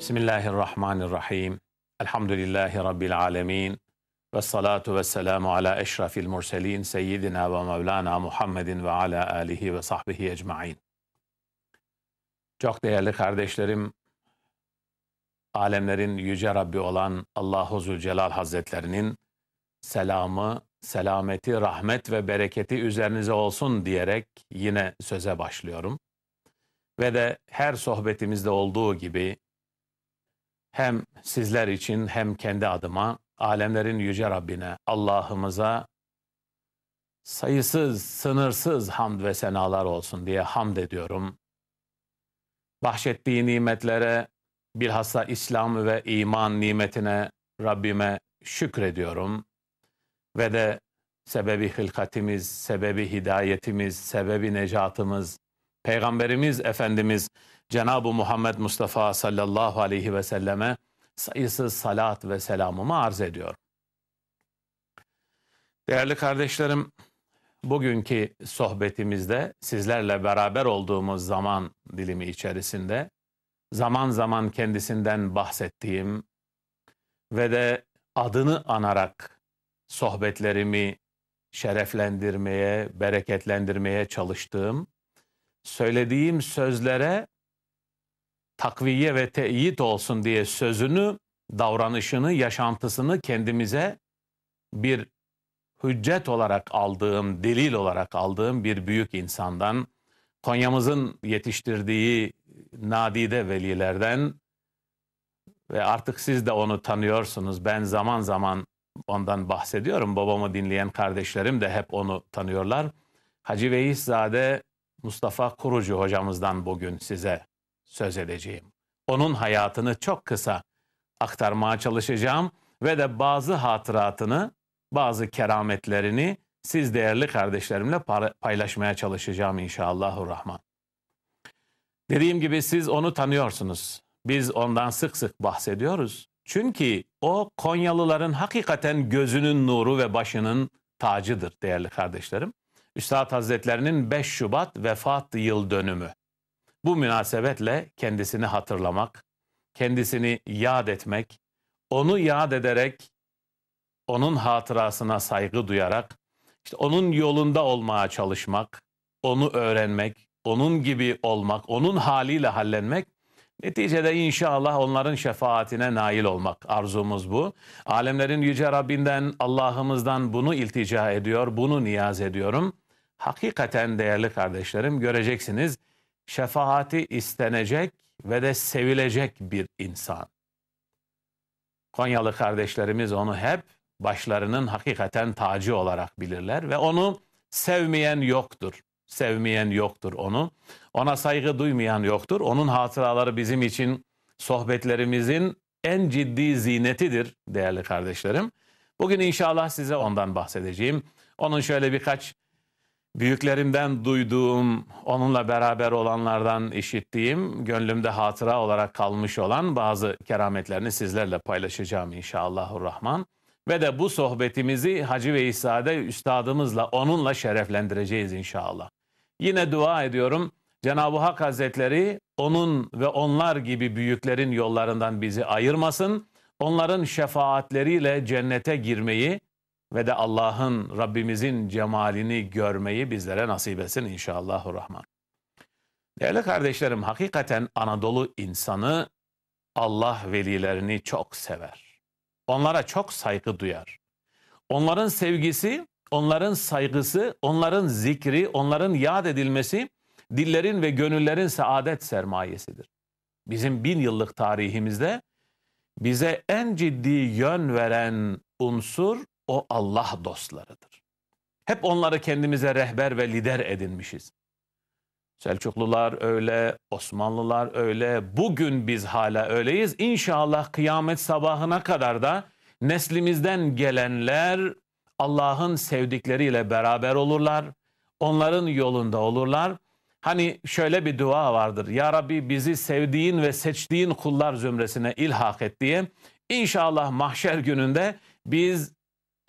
Bismillahirrahmanirrahim. Elhamdülillahi Rabbil alemin. Ve salatu ve selamu ala eşrafil murselin seyyidina ve mevlana Muhammedin ve ala alihi ve sahbihi ecmain. Çok değerli kardeşlerim, alemlerin yüce Rabbi olan Allahu Zülcelal Hazretlerinin selamı, selameti, rahmet ve bereketi üzerinize olsun diyerek yine söze başlıyorum. Ve de her sohbetimizde olduğu gibi hem sizler için hem kendi adıma alemlerin yüce Rabbine, Allah'ımıza sayısız, sınırsız hamd ve senalar olsun diye hamd ediyorum. Bahşettiği nimetlere, bilhassa İslam ve iman nimetine Rabbime şükrediyorum. Ve de sebebi hılkatimiz, sebebi hidayetimiz, sebebi necatımız, Peygamberimiz Efendimiz Cenab-ı Muhammed Mustafa sallallahu aleyhi ve selleme sayısız salat ve selamımı arz ediyorum. Değerli kardeşlerim, bugünkü sohbetimizde sizlerle beraber olduğumuz zaman dilimi içerisinde zaman zaman kendisinden bahsettiğim ve de adını anarak sohbetlerimi şereflendirmeye, bereketlendirmeye çalıştığım, söylediğim sözlere takviye ve teyit olsun diye sözünü, davranışını, yaşantısını kendimize bir hüccet olarak aldığım, delil olarak aldığım bir büyük insandan, Konya'mızın yetiştirdiği nadide velilerden ve artık siz de onu tanıyorsunuz. Ben zaman zaman ondan bahsediyorum. Babamı dinleyen kardeşlerim de hep onu tanıyorlar. Hacı Veyizade Mustafa Kurucu hocamızdan bugün size söz edeceğim. Onun hayatını çok kısa aktarmaya çalışacağım ve de bazı hatıratını, bazı kerametlerini siz değerli kardeşlerimle paylaşmaya çalışacağım inşallahurrahman. Dediğim gibi siz onu tanıyorsunuz. Biz ondan sık sık bahsediyoruz. Çünkü o Konyalıların hakikaten gözünün nuru ve başının tacıdır değerli kardeşlerim. Üstad Hazretlerinin 5 Şubat vefat yıl dönümü. Bu münasebetle kendisini hatırlamak, kendisini yad etmek, onu yad ederek, onun hatırasına saygı duyarak, işte onun yolunda olmaya çalışmak, onu öğrenmek, onun gibi olmak, onun haliyle hallenmek, neticede inşallah onların şefaatine nail olmak arzumuz bu. Alemlerin Yüce Rabbinden, Allah'ımızdan bunu iltica ediyor, bunu niyaz ediyorum. Hakikaten değerli kardeşlerim göreceksiniz şefaati istenecek ve de sevilecek bir insan. Konyalı kardeşlerimiz onu hep başlarının hakikaten tacı olarak bilirler ve onu sevmeyen yoktur. Sevmeyen yoktur onu. Ona saygı duymayan yoktur. Onun hatıraları bizim için sohbetlerimizin en ciddi zinetidir değerli kardeşlerim. Bugün inşallah size ondan bahsedeceğim. Onun şöyle birkaç büyüklerimden duyduğum, onunla beraber olanlardan işittiğim, gönlümde hatıra olarak kalmış olan bazı kerametlerini sizlerle paylaşacağım inşallahurrahman. Ve de bu sohbetimizi Hacı ve İsa'de üstadımızla, onunla şereflendireceğiz inşallah. Yine dua ediyorum. Cenab-ı Hak Hazretleri onun ve onlar gibi büyüklerin yollarından bizi ayırmasın. Onların şefaatleriyle cennete girmeyi, ve de Allah'ın Rabbimizin cemalini görmeyi bizlere nasip etsin inşallahurrahman. Değerli kardeşlerim hakikaten Anadolu insanı Allah velilerini çok sever. Onlara çok saygı duyar. Onların sevgisi, onların saygısı, onların zikri, onların yad edilmesi dillerin ve gönüllerin saadet sermayesidir. Bizim bin yıllık tarihimizde bize en ciddi yön veren unsur o Allah dostlarıdır. Hep onları kendimize rehber ve lider edinmişiz. Selçuklular öyle, Osmanlılar öyle, bugün biz hala öyleyiz. İnşallah kıyamet sabahına kadar da neslimizden gelenler Allah'ın sevdikleriyle beraber olurlar. Onların yolunda olurlar. Hani şöyle bir dua vardır. Ya Rabbi bizi sevdiğin ve seçtiğin kullar zümresine ilhak et diye. İnşallah mahşer gününde biz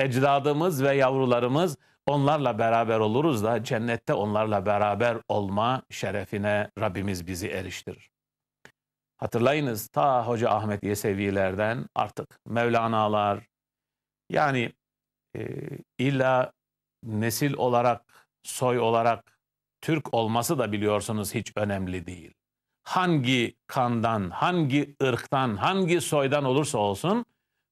ecdadımız ve yavrularımız onlarla beraber oluruz da cennette onlarla beraber olma şerefine Rabbimiz bizi eriştirir. Hatırlayınız ta Hoca Ahmet Yesevilerden artık Mevlana'lar yani e, illa nesil olarak, soy olarak Türk olması da biliyorsunuz hiç önemli değil. Hangi kandan, hangi ırktan, hangi soydan olursa olsun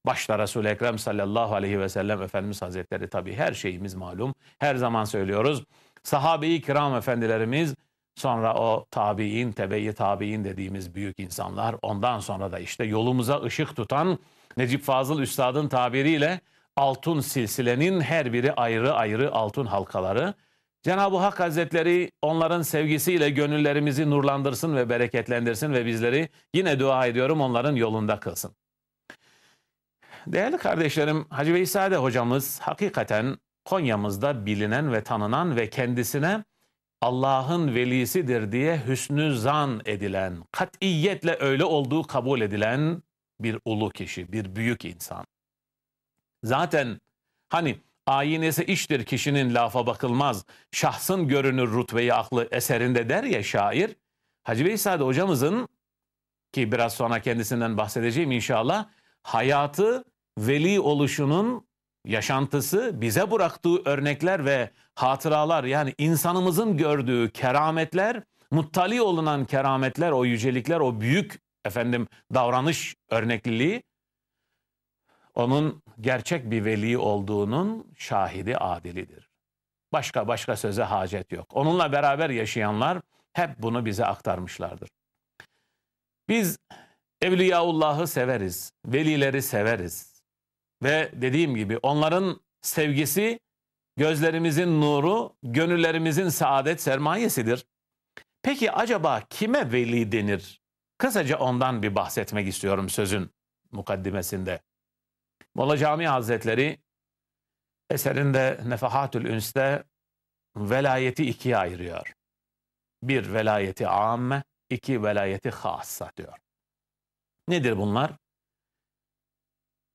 başta Resul-i Ekrem sallallahu aleyhi ve sellem Efendimiz Hazretleri tabii her şeyimiz malum. Her zaman söylüyoruz. Sahabe-i kiram efendilerimiz sonra o tabi'in, tebe-i tabi'in dediğimiz büyük insanlar ondan sonra da işte yolumuza ışık tutan Necip Fazıl Üstad'ın tabiriyle altın silsilenin her biri ayrı ayrı altın halkaları. Cenab-ı Hak Hazretleri onların sevgisiyle gönüllerimizi nurlandırsın ve bereketlendirsin ve bizleri yine dua ediyorum onların yolunda kılsın. Değerli kardeşlerim Hacı Veysade hocamız hakikaten Konya'mızda bilinen ve tanınan ve kendisine Allah'ın velisidir diye hüsnü zan edilen, katiyetle öyle olduğu kabul edilen bir ulu kişi, bir büyük insan. Zaten hani ayinesi iştir kişinin lafa bakılmaz, şahsın görünür rutbeyi aklı eserinde der ya şair. Hacı Veysade hocamızın ki biraz sonra kendisinden bahsedeceğim inşallah hayatı veli oluşunun yaşantısı bize bıraktığı örnekler ve hatıralar yani insanımızın gördüğü kerametler, muttali olunan kerametler, o yücelikler, o büyük efendim davranış örnekliliği onun gerçek bir veli olduğunun şahidi adilidir. Başka başka söze hacet yok. Onunla beraber yaşayanlar hep bunu bize aktarmışlardır. Biz Evliyaullah'ı severiz, velileri severiz. Ve dediğim gibi onların sevgisi gözlerimizin nuru, gönüllerimizin saadet sermayesidir. Peki acaba kime veli denir? Kısaca ondan bir bahsetmek istiyorum sözün mukaddimesinde. Molla Cami Hazretleri eserinde Nefahatül Üns'te velayeti ikiye ayırıyor. Bir velayeti amme, iki velayeti hassa diyor. Nedir bunlar?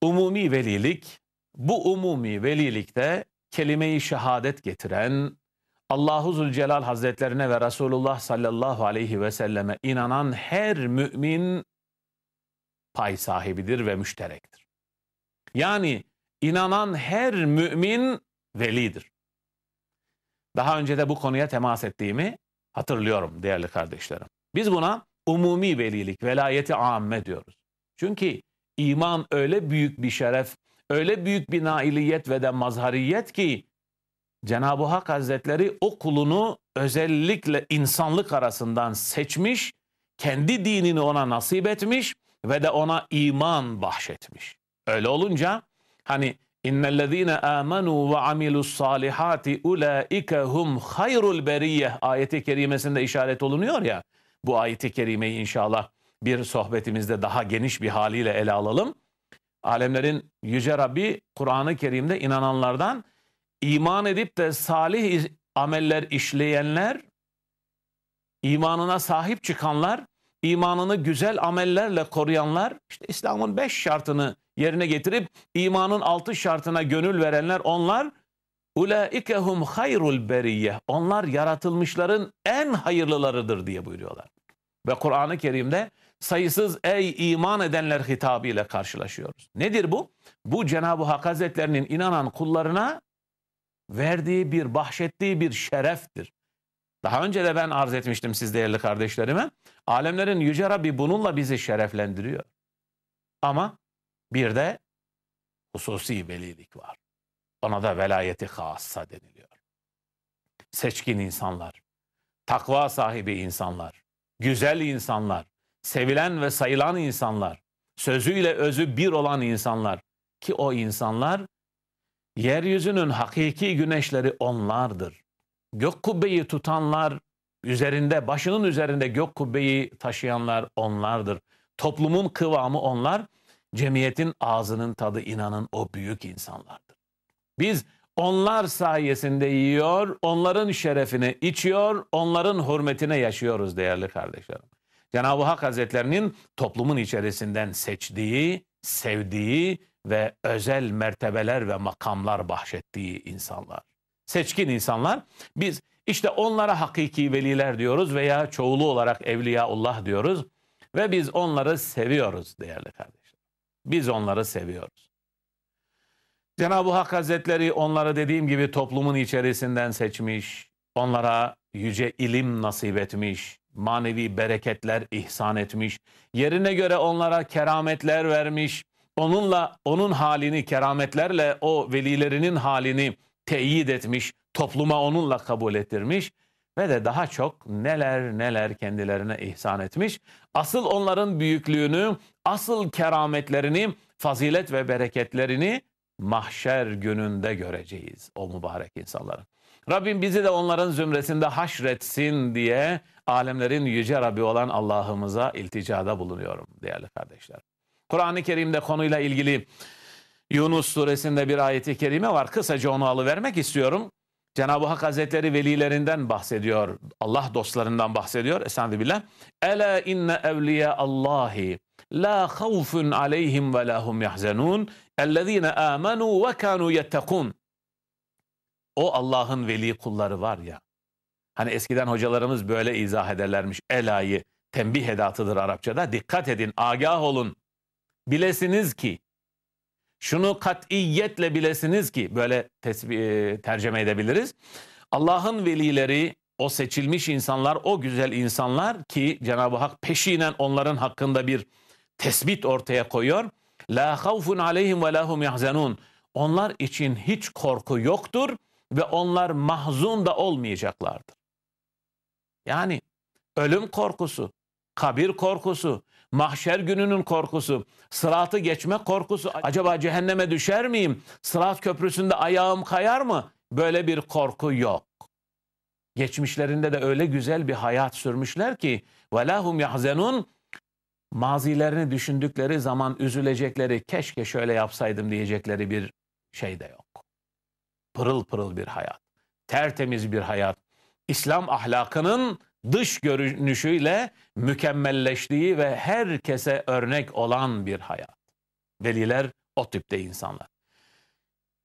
Umumi velilik, bu umumi velilikte kelime-i şehadet getiren, Allahu Zülcelal Hazretlerine ve Resulullah sallallahu aleyhi ve selleme inanan her mümin pay sahibidir ve müşterektir. Yani inanan her mümin velidir. Daha önce de bu konuya temas ettiğimi hatırlıyorum değerli kardeşlerim. Biz buna umumi velilik, velayeti amme diyoruz. Çünkü iman öyle büyük bir şeref, öyle büyük bir nailiyet ve de mazhariyet ki Cenab-ı Hak Hazretleri o kulunu özellikle insanlık arasından seçmiş, kendi dinini ona nasip etmiş ve de ona iman bahşetmiş. Öyle olunca hani innellezine amenu ve amilus salihati ulaike hum hayrul beriyye ayeti kerimesinde işaret olunuyor ya. Bu ayeti kerimeyi inşallah bir sohbetimizde daha geniş bir haliyle ele alalım. Alemlerin yüce Rabbi Kur'an-ı Kerim'de inananlardan iman edip de salih ameller işleyenler, imanına sahip çıkanlar, imanını güzel amellerle koruyanlar, işte İslam'ın beş şartını yerine getirip imanın altı şartına gönül verenler onlar ulaikehum hayrul beriyye. Onlar yaratılmışların en hayırlılarıdır diye buyuruyorlar. Ve Kur'an-ı Kerim'de sayısız ey iman edenler hitabıyla karşılaşıyoruz. Nedir bu? Bu Cenab-ı Hak Hazretlerinin inanan kullarına verdiği bir, bahşettiği bir şereftir. Daha önce de ben arz etmiştim siz değerli kardeşlerime. Alemlerin Yüce Rabbi bununla bizi şereflendiriyor. Ama bir de hususi velilik var. Ona da velayeti hassa deniliyor. Seçkin insanlar, takva sahibi insanlar, güzel insanlar, sevilen ve sayılan insanlar, sözüyle özü bir olan insanlar ki o insanlar yeryüzünün hakiki güneşleri onlardır. Gök kubbeyi tutanlar, üzerinde başının üzerinde gök kubbeyi taşıyanlar onlardır. Toplumun kıvamı onlar, cemiyetin ağzının tadı inanın o büyük insanlardır. Biz onlar sayesinde yiyor, onların şerefine içiyor, onların hürmetine yaşıyoruz değerli kardeşlerim. Cenab-ı Hak Hazretlerinin toplumun içerisinden seçtiği, sevdiği ve özel mertebeler ve makamlar bahşettiği insanlar. Seçkin insanlar. Biz işte onlara hakiki veliler diyoruz veya çoğulu olarak Evliyaullah diyoruz. Ve biz onları seviyoruz değerli kardeşler. Biz onları seviyoruz. Cenab-ı Hak Hazretleri onları dediğim gibi toplumun içerisinden seçmiş, onlara yüce ilim nasip etmiş, manevi bereketler ihsan etmiş, yerine göre onlara kerametler vermiş, onunla onun halini kerametlerle o velilerinin halini teyit etmiş, topluma onunla kabul ettirmiş ve de daha çok neler neler kendilerine ihsan etmiş. Asıl onların büyüklüğünü, asıl kerametlerini, fazilet ve bereketlerini mahşer gününde göreceğiz o mübarek insanların. Rabbim bizi de onların zümresinde haşretsin diye alemlerin yüce Rabbi olan Allah'ımıza ilticada bulunuyorum değerli kardeşler. Kur'an-ı Kerim'de konuyla ilgili Yunus suresinde bir ayeti kerime var. Kısaca onu alıvermek istiyorum. Cenab-ı Hak Hazretleri velilerinden bahsediyor. Allah dostlarından bahsediyor. Estağfirullah. Ela inne evliya Allahi la havfun aleyhim ve lahum yahzenun ellezine amenu ve kanu yettekun. O Allah'ın veli kulları var ya. Hani eskiden hocalarımız böyle izah ederlermiş. Ela'yı tembih edatıdır Arapçada. Dikkat edin, agah olun. Bilesiniz ki şunu katiyetle bilesiniz ki böyle tesbih, tercüme edebiliriz. Allah'ın velileri, o seçilmiş insanlar, o güzel insanlar ki Cenab-ı Hak peşinen onların hakkında bir tespit ortaya koyuyor. La havfun aleyhim ve lahum yahzenun. Onlar için hiç korku yoktur ve onlar mahzun da olmayacaklardır. Yani ölüm korkusu, kabir korkusu, mahşer gününün korkusu, sıratı geçme korkusu, acaba cehenneme düşer miyim? Sırat köprüsünde ayağım kayar mı? Böyle bir korku yok. Geçmişlerinde de öyle güzel bir hayat sürmüşler ki velahum yahzenun mazilerini düşündükleri zaman üzülecekleri, keşke şöyle yapsaydım diyecekleri bir şey de yok. Pırıl pırıl bir hayat, tertemiz bir hayat. İslam ahlakının dış görünüşüyle mükemmelleştiği ve herkese örnek olan bir hayat. Veliler o tipte insanlar.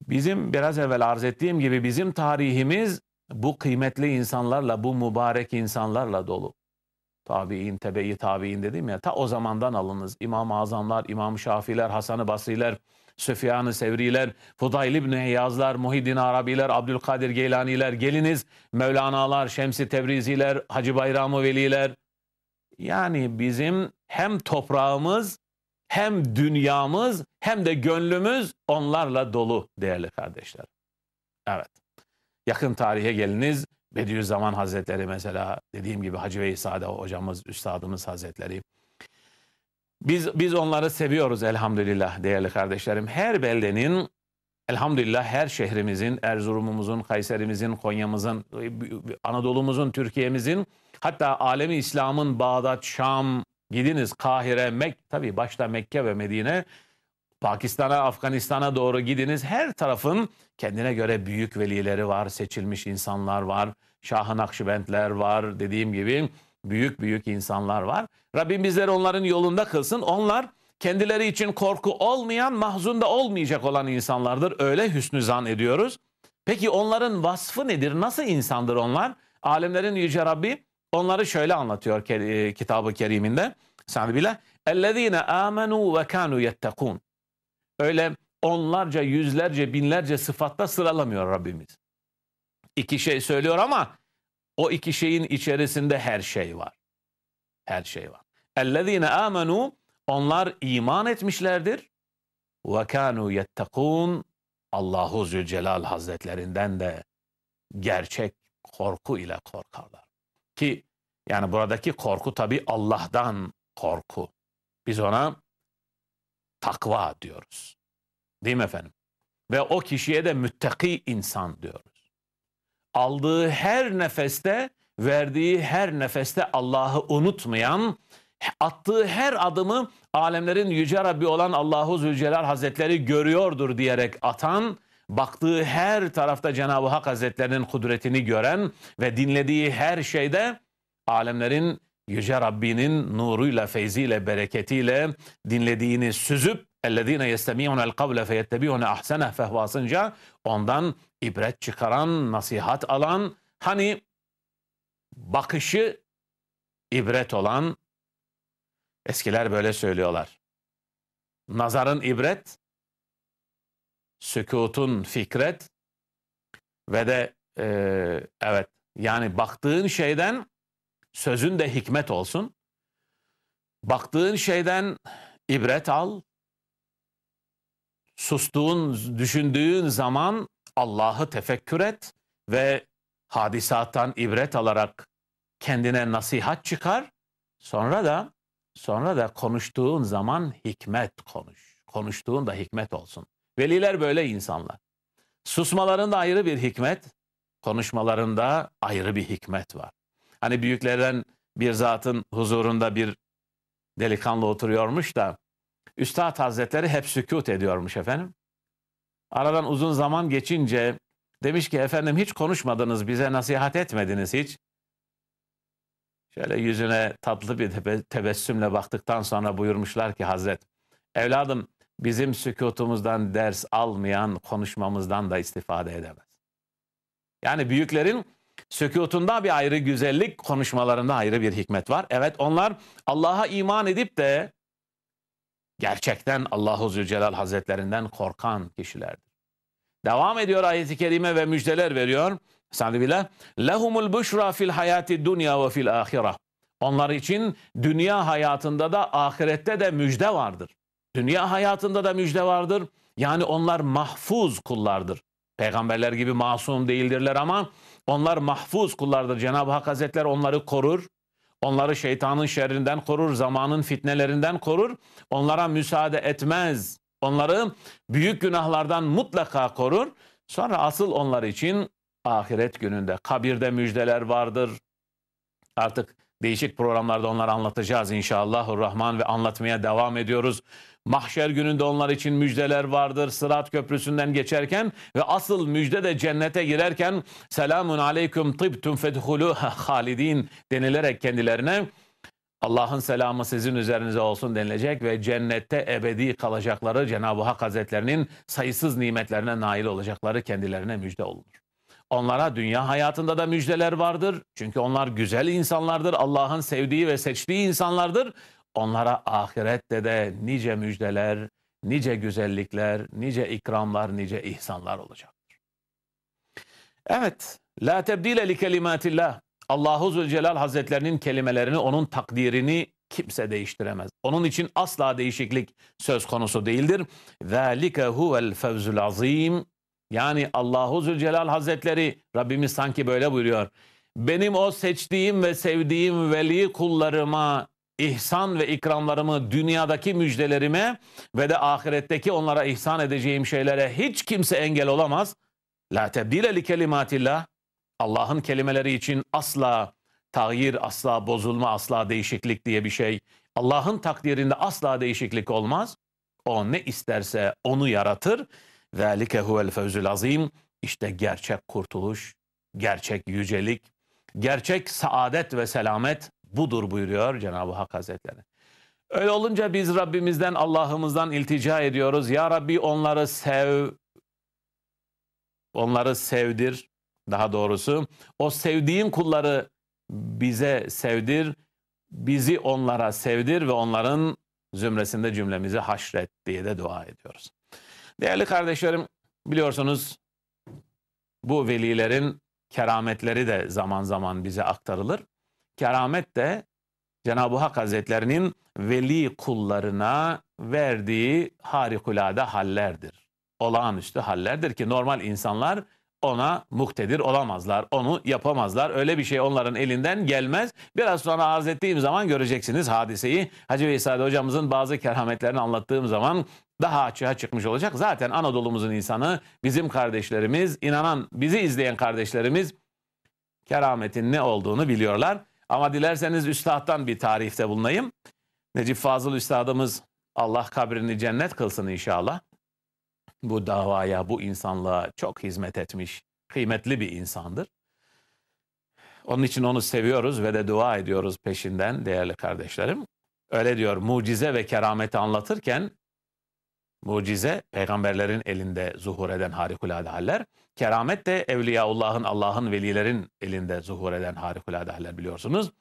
Bizim biraz evvel arz ettiğim gibi bizim tarihimiz bu kıymetli insanlarla, bu mübarek insanlarla dolu. Tabi'in, tebe-i tabi'in dedim ya, ta o zamandan alınız. İmam-ı Azamlar, İmam Şafiler, Hasan-ı Basriler, Süfyan-ı Sevriler, Fudayl İbni Heyazlar, Muhiddin Arabiler, Abdülkadir Geylaniler, geliniz Mevlana'lar, Şemsi Tebriziler, Hacı Bayramı Veliler. Yani bizim hem toprağımız, hem dünyamız, hem de gönlümüz onlarla dolu değerli kardeşler. Evet. Yakın tarihe geliniz. Bediüzzaman Hazretleri mesela dediğim gibi Hacı Veysade hocamız, üstadımız Hazretleri. Biz, biz onları seviyoruz elhamdülillah değerli kardeşlerim. Her beldenin elhamdülillah her şehrimizin, Erzurum'umuzun, Kayserimizin, Konya'mızın, Anadolu'muzun, Türkiye'mizin hatta alemi İslam'ın Bağdat, Şam, gidiniz Kahire, Mek, tabii başta Mekke ve Medine, Pakistan'a, Afganistan'a doğru gidiniz. Her tarafın kendine göre büyük velileri var, seçilmiş insanlar var, Şah-ı Nakşibendler var dediğim gibi büyük büyük insanlar var. Rabbim bizleri onların yolunda kılsın. Onlar kendileri için korku olmayan, mahzun da olmayacak olan insanlardır. Öyle hüsnü zan ediyoruz. Peki onların vasfı nedir? Nasıl insandır onlar? Alemlerin Yüce Rabbi onları şöyle anlatıyor e, kitabı keriminde. Sen bile. اَلَّذ۪ينَ آمَنُوا وَكَانُوا يَتَّقُونَ Öyle onlarca, yüzlerce, binlerce sıfatta sıralamıyor Rabbimiz. İki şey söylüyor ama o iki şeyin içerisinde her şey var. Her şey var. Ellezine amenu onlar iman etmişlerdir. Ve kanu yettekun Allahu Zülcelal Hazretlerinden de gerçek korku ile korkarlar. Ki yani buradaki korku tabi Allah'tan korku. Biz ona takva diyoruz. Değil mi efendim? Ve o kişiye de müttaki insan diyoruz aldığı her nefeste, verdiği her nefeste Allah'ı unutmayan, attığı her adımı alemlerin yüce Rabbi olan Allahu Zülcelal Hazretleri görüyordur diyerek atan, baktığı her tarafta Cenab-ı Hak Hazretlerinin kudretini gören ve dinlediği her şeyde alemlerin Yüce Rabbinin nuruyla, feyziyle, bereketiyle dinlediğini süzüp اَلَّذ۪ينَ يَسْتَمِعُونَ الْقَوْلَ فَيَتَّبِعُونَ اَحْسَنَهُ fehvasınca ondan ibret çıkaran, nasihat alan, hani bakışı ibret olan, Eskiler böyle söylüyorlar. Nazarın ibret, sükutun fikret ve de e, evet yani baktığın şeyden sözün de hikmet olsun. Baktığın şeyden ibret al. Sustuğun, düşündüğün zaman Allah'ı tefekkür et ve hadisattan ibret alarak kendine nasihat çıkar. Sonra da sonra da konuştuğun zaman hikmet konuş. Konuştuğun da hikmet olsun. Veliler böyle insanlar. Susmalarında ayrı bir hikmet, konuşmalarında ayrı bir hikmet var. Hani büyüklerden bir zatın huzurunda bir delikanlı oturuyormuş da Üstad Hazretleri hep sükut ediyormuş efendim. Aradan uzun zaman geçince demiş ki efendim hiç konuşmadınız, bize nasihat etmediniz hiç. Şöyle yüzüne tatlı bir tebessümle baktıktan sonra buyurmuşlar ki Hazret, evladım bizim sükutumuzdan ders almayan konuşmamızdan da istifade edemez. Yani büyüklerin sükutunda bir ayrı güzellik, konuşmalarında ayrı bir hikmet var. Evet onlar Allah'a iman edip de gerçekten Allahu Zülcelal Hazretlerinden korkan kişilerdir. Devam ediyor ayet-i kerime ve müjdeler veriyor. Estağfirullah. Lehumul buşra fil hayati dunya ve fil ahireh. Onlar için dünya hayatında da ahirette de müjde vardır. Dünya hayatında da müjde vardır. Yani onlar mahfuz kullardır. Peygamberler gibi masum değildirler ama onlar mahfuz kullardır. Cenab-ı Hak Hazretleri onları korur. Onları şeytanın şerrinden korur, zamanın fitnelerinden korur. Onlara müsaade etmez. Onları büyük günahlardan mutlaka korur. Sonra asıl onlar için ahiret gününde kabirde müjdeler vardır. Artık değişik programlarda onları anlatacağız inşallah. Rahman ve anlatmaya devam ediyoruz. Mahşer gününde onlar için müjdeler vardır. Sırat köprüsünden geçerken ve asıl müjde de cennete girerken selamun aleyküm tibtum fedhuluha halidin denilerek kendilerine Allah'ın selamı sizin üzerinize olsun denilecek ve cennette ebedi kalacakları Cenab-ı Hak Hazretlerinin sayısız nimetlerine nail olacakları kendilerine müjde olunur. Onlara dünya hayatında da müjdeler vardır. Çünkü onlar güzel insanlardır. Allah'ın sevdiği ve seçtiği insanlardır. Onlara ahirette de nice müjdeler, nice güzellikler, nice ikramlar, nice ihsanlar olacaktır. Evet, la tebdile li kelimatillah. Allahu Zülcelal Hazretlerinin kelimelerini, onun takdirini kimse değiştiremez. Onun için asla değişiklik söz konusu değildir. Zalike huvel fevzul azim. Yani Allahu Zülcelal Hazretleri Rabbimiz sanki böyle buyuruyor. Benim o seçtiğim ve sevdiğim veli kullarıma ihsan ve ikramlarımı dünyadaki müjdelerime ve de ahiretteki onlara ihsan edeceğim şeylere hiç kimse engel olamaz. La tebdile li kelimatillah. Allah'ın kelimeleri için asla tağyir, asla bozulma, asla değişiklik diye bir şey. Allah'ın takdirinde asla değişiklik olmaz. O ne isterse onu yaratır. Zalike huvel fevzul azim. İşte gerçek kurtuluş, gerçek yücelik, gerçek saadet ve selamet budur buyuruyor Cenab-ı Hak Hazretleri. Öyle olunca biz Rabbimizden, Allah'ımızdan iltica ediyoruz. Ya Rabbi onları sev, onları sevdir daha doğrusu. O sevdiğin kulları bize sevdir, bizi onlara sevdir ve onların zümresinde cümlemizi haşret diye de dua ediyoruz. Değerli kardeşlerim biliyorsunuz bu velilerin kerametleri de zaman zaman bize aktarılır. Keramet de Cenab-ı Hak Hazretlerinin veli kullarına verdiği harikulade hallerdir. Olağanüstü hallerdir ki normal insanlar ona muktedir olamazlar. Onu yapamazlar. Öyle bir şey onların elinden gelmez. Biraz sonra arz ettiğim zaman göreceksiniz hadiseyi. Hacı Veysade hocamızın bazı kerametlerini anlattığım zaman daha açığa çıkmış olacak. Zaten Anadolu'muzun insanı, bizim kardeşlerimiz, inanan, bizi izleyen kardeşlerimiz kerametin ne olduğunu biliyorlar. Ama dilerseniz üstadtan bir tarifte bulunayım. Necip Fazıl üstadımız Allah kabrini cennet kılsın inşallah. Bu davaya, bu insanlığa çok hizmet etmiş, kıymetli bir insandır. Onun için onu seviyoruz ve de dua ediyoruz peşinden değerli kardeşlerim. Öyle diyor mucize ve kerameti anlatırken mucize peygamberlerin elinde zuhur eden harikulade haller. Keramet de Evliyaullah'ın, Allah'ın velilerin elinde zuhur eden harikulade haller biliyorsunuz.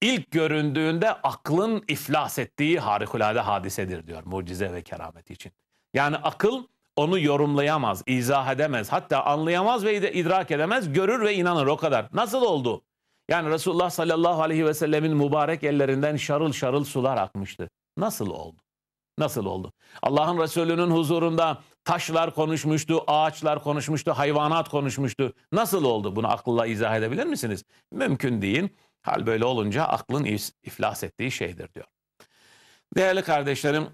ilk göründüğünde aklın iflas ettiği harikulade hadisedir diyor mucize ve keramet için. Yani akıl onu yorumlayamaz, izah edemez, hatta anlayamaz ve idrak edemez, görür ve inanır o kadar. Nasıl oldu? Yani Resulullah sallallahu aleyhi ve sellemin mübarek ellerinden şarıl şarıl sular akmıştı. Nasıl oldu? Nasıl oldu? Allah'ın Resulü'nün huzurunda taşlar konuşmuştu, ağaçlar konuşmuştu, hayvanat konuşmuştu. Nasıl oldu? Bunu akılla izah edebilir misiniz? Mümkün değil. Hal böyle olunca aklın iflas ettiği şeydir diyor. Değerli kardeşlerim,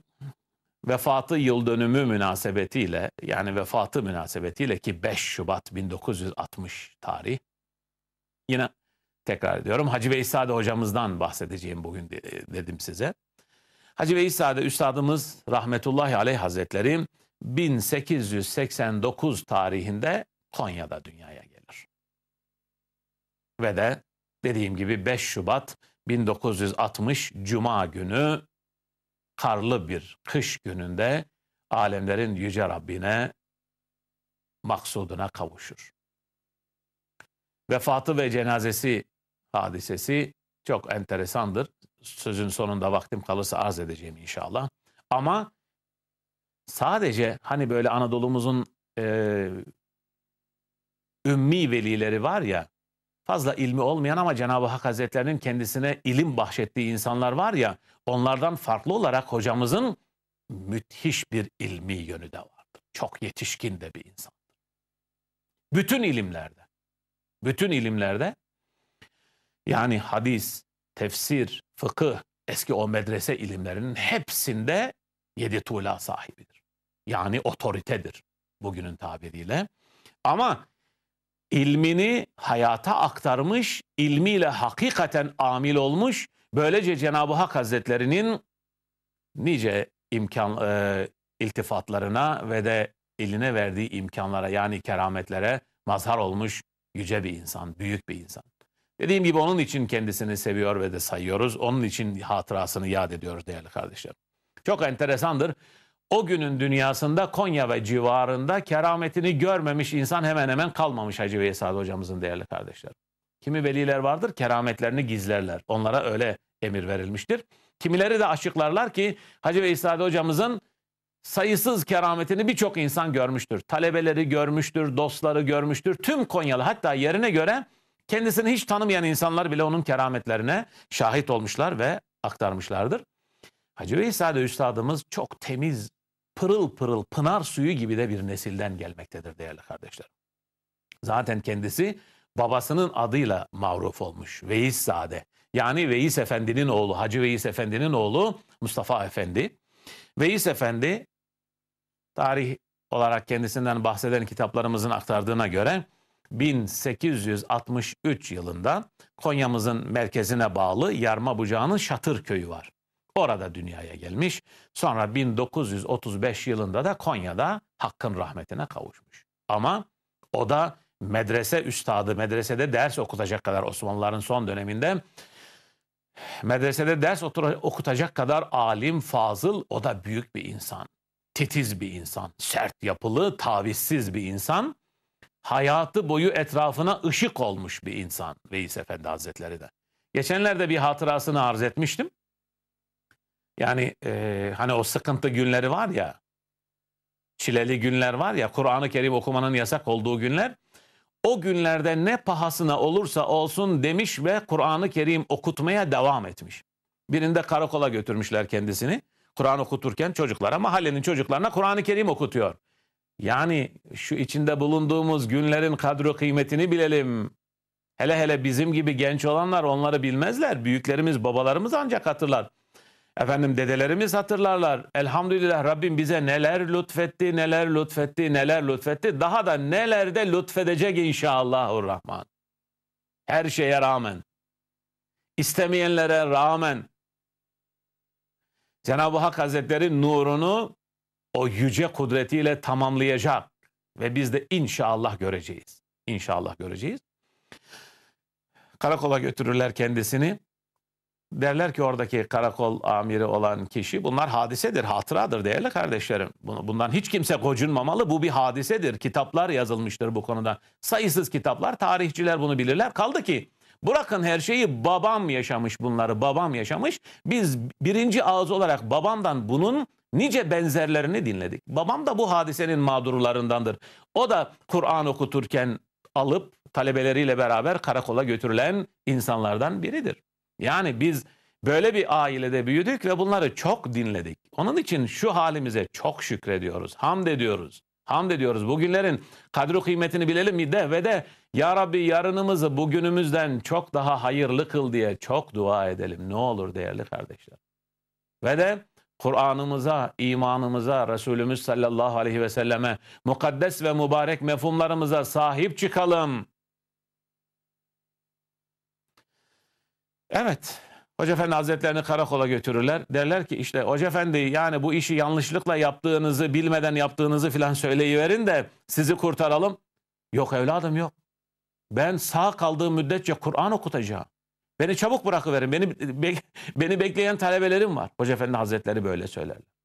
vefatı yıl dönümü münasebetiyle yani vefatı münasebetiyle ki 5 Şubat 1960 tarih yine tekrar ediyorum Hacı Veysade hocamızdan bahsedeceğim bugün dedim size. Hacı Veysade üstadımız rahmetullahi aleyh hazretleri 1889 tarihinde Konya'da dünyaya gelir. Ve de dediğim gibi 5 Şubat 1960 Cuma günü karlı bir kış gününde alemlerin yüce Rabbine maksuduna kavuşur. Vefatı ve cenazesi hadisesi çok enteresandır. Sözün sonunda vaktim kalırsa arz edeceğim inşallah. Ama sadece hani böyle Anadolu'muzun e, ümmi velileri var ya fazla ilmi olmayan ama Cenab-ı Hak Hazretlerinin kendisine ilim bahşettiği insanlar var ya onlardan farklı olarak hocamızın müthiş bir ilmi yönü de vardır. Çok yetişkin de bir insan. Bütün ilimlerde, bütün ilimlerde yani hadis, tefsir, fıkıh, eski o medrese ilimlerinin hepsinde yedi tuğla sahibidir. Yani otoritedir bugünün tabiriyle. Ama ilmini hayata aktarmış, ilmiyle hakikaten amil olmuş. Böylece Cenab-ı Hak Hazretlerinin nice imkan e, iltifatlarına ve de eline verdiği imkanlara yani kerametlere mazhar olmuş yüce bir insan, büyük bir insan. Dediğim gibi onun için kendisini seviyor ve de sayıyoruz. Onun için hatırasını yad ediyoruz değerli kardeşlerim. Çok enteresandır. O günün dünyasında Konya ve civarında kerametini görmemiş insan hemen hemen kalmamış Hacı Veysel hocamızın değerli kardeşler. Kimi veliler vardır kerametlerini gizlerler. Onlara öyle emir verilmiştir. Kimileri de açıklarlar ki Hacı Veysel hocamızın sayısız kerametini birçok insan görmüştür. Talebeleri görmüştür, dostları görmüştür. Tüm Konyalı hatta yerine göre kendisini hiç tanımayan insanlar bile onun kerametlerine şahit olmuşlar ve aktarmışlardır. Hacı Veysade Üstadımız çok temiz, pırıl pırıl pınar suyu gibi de bir nesilden gelmektedir değerli kardeşler. Zaten kendisi babasının adıyla maruf olmuş. Veys Zade. Yani Veys Efendi'nin oğlu, Hacı Veys Efendi'nin oğlu Mustafa Efendi. Veys Efendi tarih olarak kendisinden bahseden kitaplarımızın aktardığına göre 1863 yılında Konya'mızın merkezine bağlı Yarma Bucağı'nın Şatır köyü var. Orada dünyaya gelmiş. Sonra 1935 yılında da Konya'da Hakk'ın rahmetine kavuşmuş. Ama o da medrese üstadı, medresede ders okutacak kadar Osmanlıların son döneminde medresede ders okutacak kadar alim, fazıl, o da büyük bir insan. Titiz bir insan, sert yapılı, tavizsiz bir insan. Hayatı boyu etrafına ışık olmuş bir insan Reis Efendi Hazretleri de. Geçenlerde bir hatırasını arz etmiştim. Yani e, hani o sıkıntı günleri var ya, çileli günler var ya, Kur'an-ı Kerim okumanın yasak olduğu günler. O günlerde ne pahasına olursa olsun demiş ve Kur'an-ı Kerim okutmaya devam etmiş. Birinde karakola götürmüşler kendisini. Kur'an okuturken çocuklara, mahallenin çocuklarına Kur'an-ı Kerim okutuyor. Yani şu içinde bulunduğumuz günlerin kadro kıymetini bilelim. Hele hele bizim gibi genç olanlar onları bilmezler. Büyüklerimiz, babalarımız ancak hatırlar. Efendim dedelerimiz hatırlarlar. Elhamdülillah Rabbim bize neler lütfetti, neler lütfetti, neler lütfetti. Daha da neler de lütfedecek inşallahurrahman. Her şeye rağmen. istemeyenlere rağmen. Cenab-ı Hak Hazretleri nurunu o yüce kudretiyle tamamlayacak. Ve biz de inşallah göreceğiz. İnşallah göreceğiz. Karakola götürürler kendisini. Derler ki oradaki karakol amiri olan kişi bunlar hadisedir, hatıradır değerli kardeşlerim. Bundan hiç kimse gocunmamalı. Bu bir hadisedir. Kitaplar yazılmıştır bu konuda. Sayısız kitaplar, tarihçiler bunu bilirler. Kaldı ki Bırakın her şeyi babam yaşamış bunları babam yaşamış. Biz birinci ağız olarak babamdan bunun nice benzerlerini dinledik. Babam da bu hadisenin mağdurlarındandır. O da Kur'an okuturken alıp talebeleriyle beraber karakola götürülen insanlardan biridir. Yani biz böyle bir ailede büyüdük ve bunları çok dinledik. Onun için şu halimize çok şükrediyoruz, hamd ediyoruz. Hamd ediyoruz. Bugünlerin kadro kıymetini bilelim de ve de Ya Rabbi yarınımızı bugünümüzden çok daha hayırlı kıl diye çok dua edelim. Ne olur değerli kardeşler. Ve de Kur'an'ımıza, imanımıza, Resulümüz sallallahu aleyhi ve selleme, mukaddes ve mübarek mefhumlarımıza sahip çıkalım. Evet, Hoca Efendi Hazretlerini karakola götürürler. Derler ki işte Hoca Efendi yani bu işi yanlışlıkla yaptığınızı, bilmeden yaptığınızı filan söyleyiverin de sizi kurtaralım. Yok evladım yok. Ben sağ kaldığım müddetçe Kur'an okutacağım. Beni çabuk bırakıverin. Beni, be, beni bekleyen talebelerim var. Hoca Efendi Hazretleri böyle söylerler.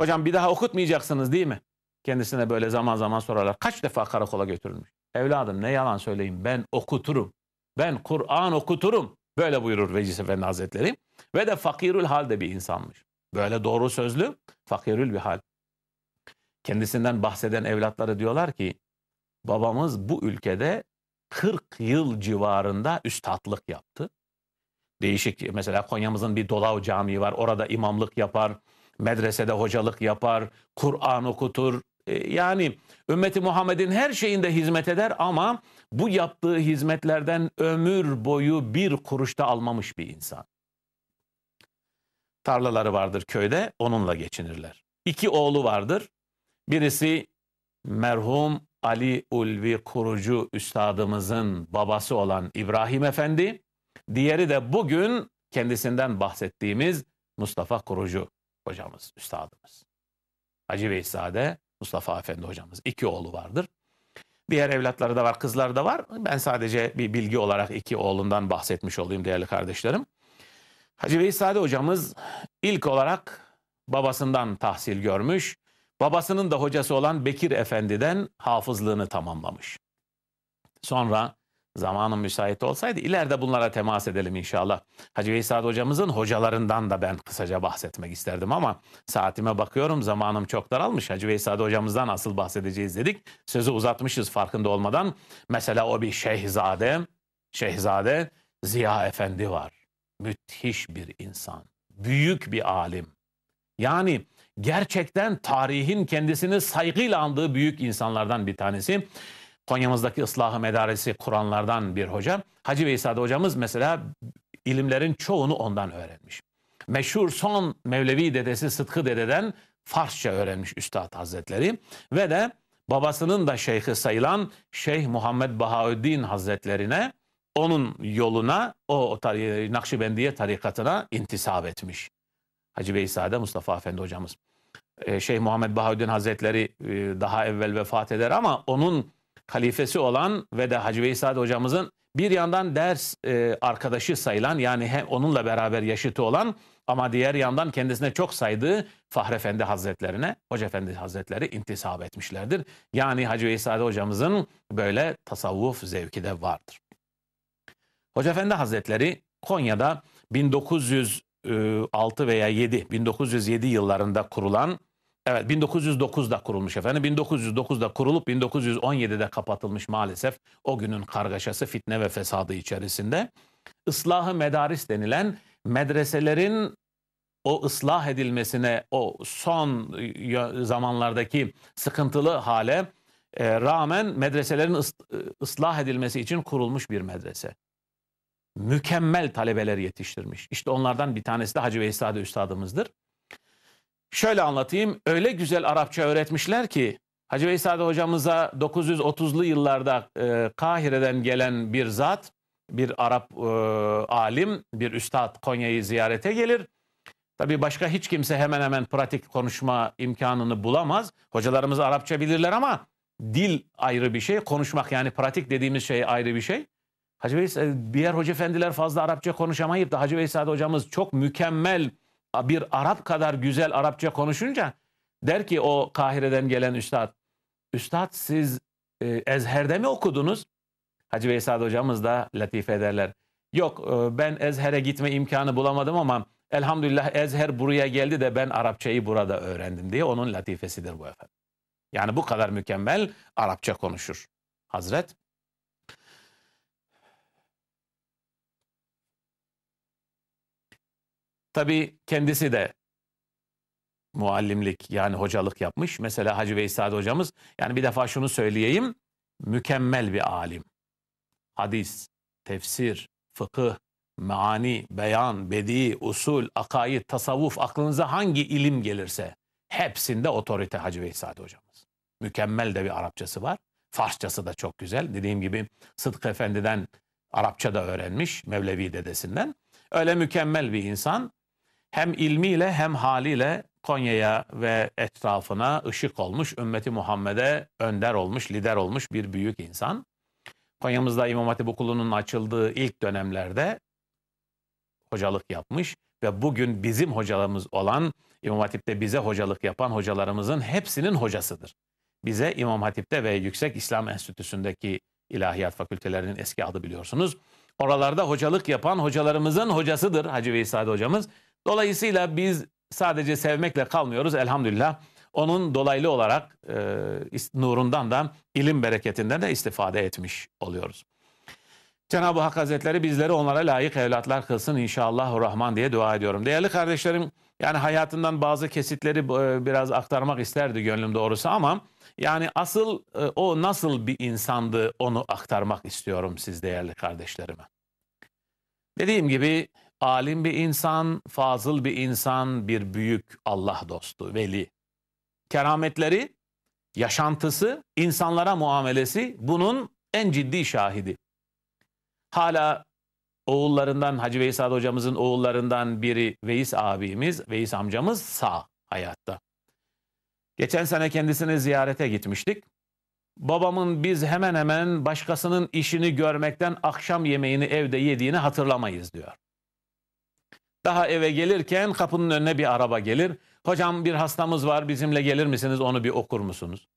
Hocam bir daha okutmayacaksınız değil mi? Kendisine böyle zaman zaman sorarlar. Kaç defa karakola götürülmüş? Evladım ne yalan söyleyeyim ben okuturum. Ben Kur'an okuturum. Böyle buyurur Veciz Efendi Hazretleri. Ve de fakirül halde bir insanmış. Böyle doğru sözlü, fakirül bir hal. Kendisinden bahseden evlatları diyorlar ki, babamız bu ülkede 40 yıl civarında üstadlık yaptı. Değişik mesela Konya'mızın bir Dolav Camii var. Orada imamlık yapar, medresede hocalık yapar, Kur'an okutur. E, yani ümmeti Muhammed'in her şeyinde hizmet eder ama bu yaptığı hizmetlerden ömür boyu bir kuruşta almamış bir insan. Tarlaları vardır köyde, onunla geçinirler. İki oğlu vardır. Birisi merhum Ali Ulvi kurucu üstadımızın babası olan İbrahim Efendi. Diğeri de bugün kendisinden bahsettiğimiz Kurucu hocamız, üstadımız. Hacı Veysade Mustafa Efendi hocamız. İki oğlu vardır. Diğer evlatları da var, kızları da var. Ben sadece bir bilgi olarak iki oğlundan bahsetmiş olayım değerli kardeşlerim. Hacı Veysade hocamız ilk olarak babasından tahsil görmüş. Babasının da hocası olan Bekir Efendi'den hafızlığını tamamlamış. Sonra zamanın müsait olsaydı ileride bunlara temas edelim inşallah. Hacı Veysad hocamızın hocalarından da ben kısaca bahsetmek isterdim ama saatime bakıyorum zamanım çok daralmış. Hacı Veysad hocamızdan asıl bahsedeceğiz dedik. Sözü uzatmışız farkında olmadan. Mesela o bir şeyhzade, şeyhzade Ziya Efendi var. Müthiş bir insan, büyük bir alim. Yani gerçekten tarihin kendisini saygıyla andığı büyük insanlardan bir tanesi. Konya'mızdaki ıslahı medaresi kuranlardan bir hoca. Hacı Veysade hocamız mesela ilimlerin çoğunu ondan öğrenmiş. Meşhur son Mevlevi dedesi Sıtkı dededen Farsça öğrenmiş Üstad Hazretleri ve de babasının da şeyhi sayılan Şeyh Muhammed Bahaüddin Hazretlerine onun yoluna o Nakşibendiye tarikatına intisap etmiş. Hacı Veysade Mustafa Efendi hocamız. Ee, Şeyh Muhammed Bahaüddin Hazretleri e, daha evvel vefat eder ama onun halifesi olan ve de Hacı Veysade hocamızın bir yandan ders e, arkadaşı sayılan yani hem onunla beraber yaşıtı olan ama diğer yandan kendisine çok saydığı Fahrefendi Hazretlerine, Hoca Efendi Hazretleri intisap etmişlerdir. Yani Hacı Veysade hocamızın böyle tasavvuf zevki de vardır. Hoca Efendi Hazretleri Konya'da 1906 veya 7, 1907 yıllarında kurulan Evet 1909'da kurulmuş efendim. 1909'da kurulup 1917'de kapatılmış maalesef o günün kargaşası, fitne ve fesadı içerisinde. Islahı medaris denilen medreselerin o ıslah edilmesine, o son zamanlardaki sıkıntılı hale e, rağmen medreselerin ıs, ıslah edilmesi için kurulmuş bir medrese. Mükemmel talebeler yetiştirmiş. İşte onlardan bir tanesi de Hacı Veysade Üstadımızdır. Şöyle anlatayım. Öyle güzel Arapça öğretmişler ki Hacı Veysade hocamıza 930'lu yıllarda e, Kahire'den gelen bir zat, bir Arap e, alim, bir üstad Konya'yı ziyarete gelir. Tabi başka hiç kimse hemen hemen pratik konuşma imkanını bulamaz. Hocalarımız Arapça bilirler ama dil ayrı bir şey, konuşmak yani pratik dediğimiz şey ayrı bir şey. Hacı Veysade, diğer hoca efendiler fazla Arapça konuşamayıp da Hacı Veysade hocamız çok mükemmel bir Arap kadar güzel Arapça konuşunca der ki o Kahire'den gelen üstad, üstad siz e, Ezher'de mi okudunuz? Hacı Veysel hocamız da latife ederler. Yok e, ben Ezher'e gitme imkanı bulamadım ama elhamdülillah Ezher buraya geldi de ben Arapçayı burada öğrendim diye onun latifesidir bu efendim. Yani bu kadar mükemmel Arapça konuşur Hazret. Tabii kendisi de muallimlik yani hocalık yapmış. Mesela Hacı Veysade hocamız yani bir defa şunu söyleyeyim. Mükemmel bir alim. Hadis, tefsir, fıkıh, meani, beyan, bedi, usul, akaid, tasavvuf aklınıza hangi ilim gelirse hepsinde otorite Hacı Veysade hocamız. Mükemmel de bir Arapçası var. Farsçası da çok güzel. Dediğim gibi Sıtkı Efendi'den Arapça da öğrenmiş Mevlevi dedesinden. Öyle mükemmel bir insan hem ilmiyle hem haliyle Konya'ya ve etrafına ışık olmuş, ümmeti Muhammed'e önder olmuş, lider olmuş bir büyük insan. Konya'mızda İmam Hatip Okulu'nun açıldığı ilk dönemlerde hocalık yapmış ve bugün bizim hocalarımız olan İmam Hatip'te bize hocalık yapan hocalarımızın hepsinin hocasıdır. Bize İmam Hatip'te ve Yüksek İslam Enstitüsü'ndeki ilahiyat fakültelerinin eski adı biliyorsunuz. Oralarda hocalık yapan hocalarımızın hocasıdır Hacı Veysade hocamız. Dolayısıyla biz sadece sevmekle kalmıyoruz elhamdülillah. Onun dolaylı olarak e, nurundan da ilim bereketinden de istifade etmiş oluyoruz. Cenab-ı Hak Hazretleri bizleri onlara layık evlatlar kılsın inşallah Rahman diye dua ediyorum. Değerli kardeşlerim yani hayatından bazı kesitleri e, biraz aktarmak isterdi gönlüm doğrusu ama yani asıl e, o nasıl bir insandı onu aktarmak istiyorum siz değerli kardeşlerime. Dediğim gibi alim bir insan, fazıl bir insan, bir büyük Allah dostu, veli. Kerametleri, yaşantısı, insanlara muamelesi bunun en ciddi şahidi. Hala oğullarından, Hacı Veysel hocamızın oğullarından biri Veys abimiz, Veys amcamız sağ hayatta. Geçen sene kendisini ziyarete gitmiştik. Babamın biz hemen hemen başkasının işini görmekten akşam yemeğini evde yediğini hatırlamayız diyor. Daha eve gelirken kapının önüne bir araba gelir. Hocam bir hastamız var bizimle gelir misiniz onu bir okur musunuz?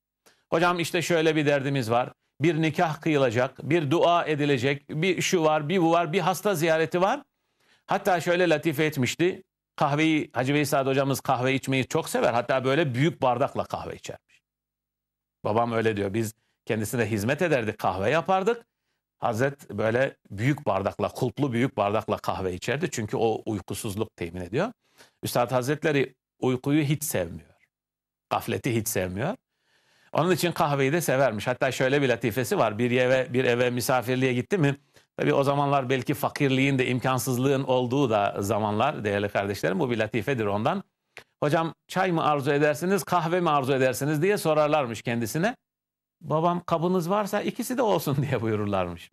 Hocam işte şöyle bir derdimiz var. Bir nikah kıyılacak, bir dua edilecek, bir şu var, bir bu var, bir hasta ziyareti var. Hatta şöyle latife etmişti. Kahveyi, Hacı Veysel hocamız kahve içmeyi çok sever. Hatta böyle büyük bardakla kahve içermiş. Babam öyle diyor. Biz kendisine hizmet ederdik, kahve yapardık. Hazret böyle büyük bardakla, kulplu büyük bardakla kahve içerdi. Çünkü o uykusuzluk temin ediyor. Üstad Hazretleri uykuyu hiç sevmiyor. Gafleti hiç sevmiyor. Onun için kahveyi de severmiş. Hatta şöyle bir latifesi var. Bir eve bir eve misafirliğe gitti mi? Tabii o zamanlar belki fakirliğin de imkansızlığın olduğu da zamanlar değerli kardeşlerim. Bu bir latifedir ondan. Hocam çay mı arzu edersiniz, kahve mi arzu edersiniz diye sorarlarmış kendisine. Babam kabınız varsa ikisi de olsun diye buyururlarmış.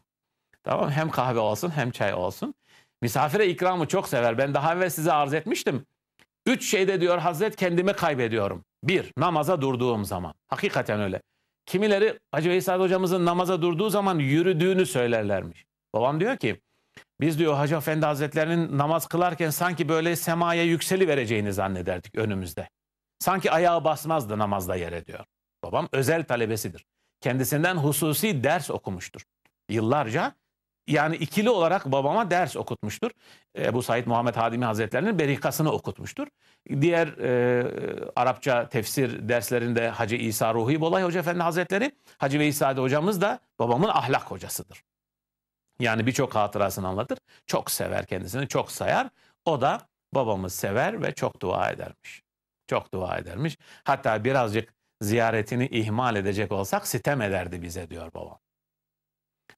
Tamam hem kahve olsun hem çay olsun. Misafire ikramı çok sever. Ben daha evvel size arz etmiştim. Üç şeyde diyor Hazret kendimi kaybediyorum. Bir, namaza durduğum zaman. Hakikaten öyle. Kimileri Hacı Veysel hocamızın namaza durduğu zaman yürüdüğünü söylerlermiş. Babam diyor ki biz diyor Hacı Efendi Hazretlerinin namaz kılarken sanki böyle semaya yükseli vereceğini zannederdik önümüzde. Sanki ayağı basmazdı namazda yere diyor. Babam özel talebesidir kendisinden hususi ders okumuştur. Yıllarca yani ikili olarak babama ders okutmuştur. Ebu Said Muhammed Hadimi Hazretlerinin berikasını okutmuştur. Diğer e, Arapça tefsir derslerinde Hacı İsa Ruhi Bolay Hoca Efendi Hazretleri, Hacı Veysade hocamız da babamın ahlak hocasıdır. Yani birçok hatırasını anlatır. Çok sever kendisini, çok sayar. O da babamı sever ve çok dua edermiş. Çok dua edermiş. Hatta birazcık ziyaretini ihmal edecek olsak sitem ederdi bize diyor babam.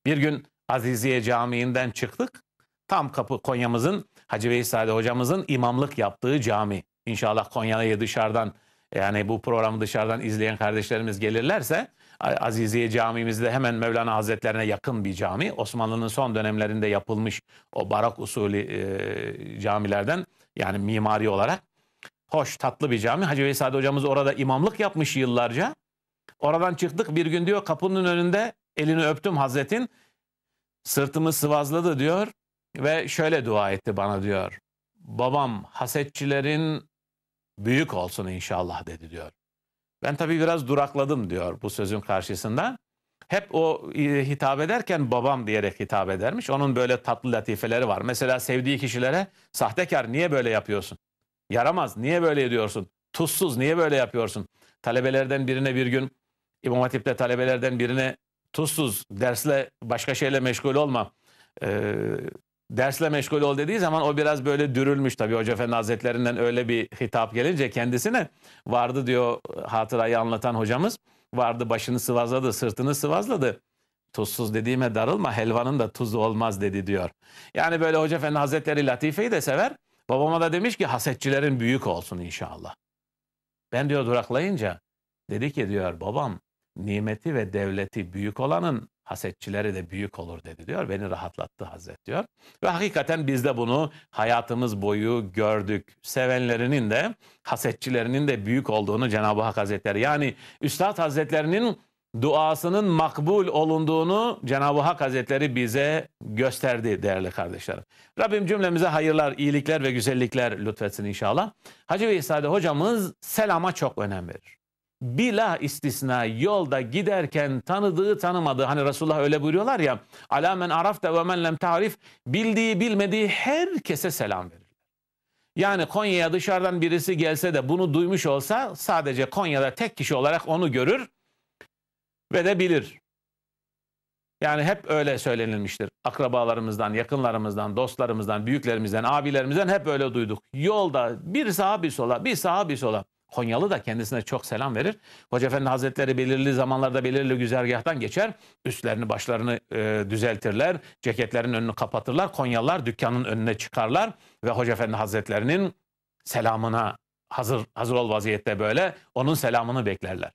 Bir gün Aziziye Camii'nden çıktık. Tam kapı Konya'mızın Hacı Veysade hocamızın imamlık yaptığı cami. İnşallah Konya'ya dışarıdan yani bu programı dışarıdan izleyen kardeşlerimiz gelirlerse Aziziye Camimizde hemen Mevlana Hazretlerine yakın bir cami. Osmanlı'nın son dönemlerinde yapılmış o barak usulü e, camilerden yani mimari olarak Hoş tatlı bir cami. Hacı Veysade hocamız orada imamlık yapmış yıllarca. Oradan çıktık bir gün diyor kapının önünde elini öptüm Hazretin. Sırtımı sıvazladı diyor ve şöyle dua etti bana diyor. Babam hasetçilerin büyük olsun inşallah dedi diyor. Ben tabii biraz durakladım diyor bu sözün karşısında. hep o e, hitap ederken babam diyerek hitap edermiş. Onun böyle tatlı latifeleri var. Mesela sevdiği kişilere sahtekar niye böyle yapıyorsun? Yaramaz niye böyle ediyorsun? Tuzsuz niye böyle yapıyorsun? Talebelerden birine bir gün İmam Hatip'te talebelerden birine tuzsuz dersle başka şeyle meşgul olma. Ee, dersle meşgul ol dediği zaman o biraz böyle dürülmüş tabii Hoca Efendi Hazretlerinden öyle bir hitap gelince kendisine vardı diyor hatırayı anlatan hocamız. Vardı başını sıvazladı, sırtını sıvazladı. Tuzsuz dediğime darılma, helvanın da tuzu olmaz dedi diyor. Yani böyle Hoca Efendi Hazretleri Latife'yi de sever. Babama da demiş ki hasetçilerin büyük olsun inşallah. Ben diyor duraklayınca dedi ki diyor babam nimeti ve devleti büyük olanın hasetçileri de büyük olur dedi diyor. Beni rahatlattı Hazret diyor. Ve hakikaten biz de bunu hayatımız boyu gördük. Sevenlerinin de hasetçilerinin de büyük olduğunu Cenab-ı Hak Hazretleri. Yani Üstad Hazretlerinin duasının makbul olunduğunu Cenab-ı Hak Hazretleri bize gösterdi değerli kardeşlerim. Rabbim cümlemize hayırlar, iyilikler ve güzellikler lütfetsin inşallah. Hacı Veysade hocamız selama çok önem verir bila istisna yolda giderken tanıdığı tanımadığı hani Resulullah öyle buyuruyorlar ya ala men arafte ve men lem tarif bildiği bilmediği herkese selam verir. Yani Konya'ya dışarıdan birisi gelse de bunu duymuş olsa sadece Konya'da tek kişi olarak onu görür ve de bilir. Yani hep öyle söylenilmiştir. Akrabalarımızdan, yakınlarımızdan, dostlarımızdan, büyüklerimizden, abilerimizden hep öyle duyduk. Yolda bir sağa bir sola, bir sağa bir sola. Konyalı da kendisine çok selam verir. Hoca Efendi Hazretleri belirli zamanlarda belirli güzergahtan geçer. Üstlerini başlarını e, düzeltirler. Ceketlerin önünü kapatırlar. Konyalılar dükkanın önüne çıkarlar. Ve Hoca Efendi Hazretlerinin selamına hazır hazır ol vaziyette böyle onun selamını beklerler.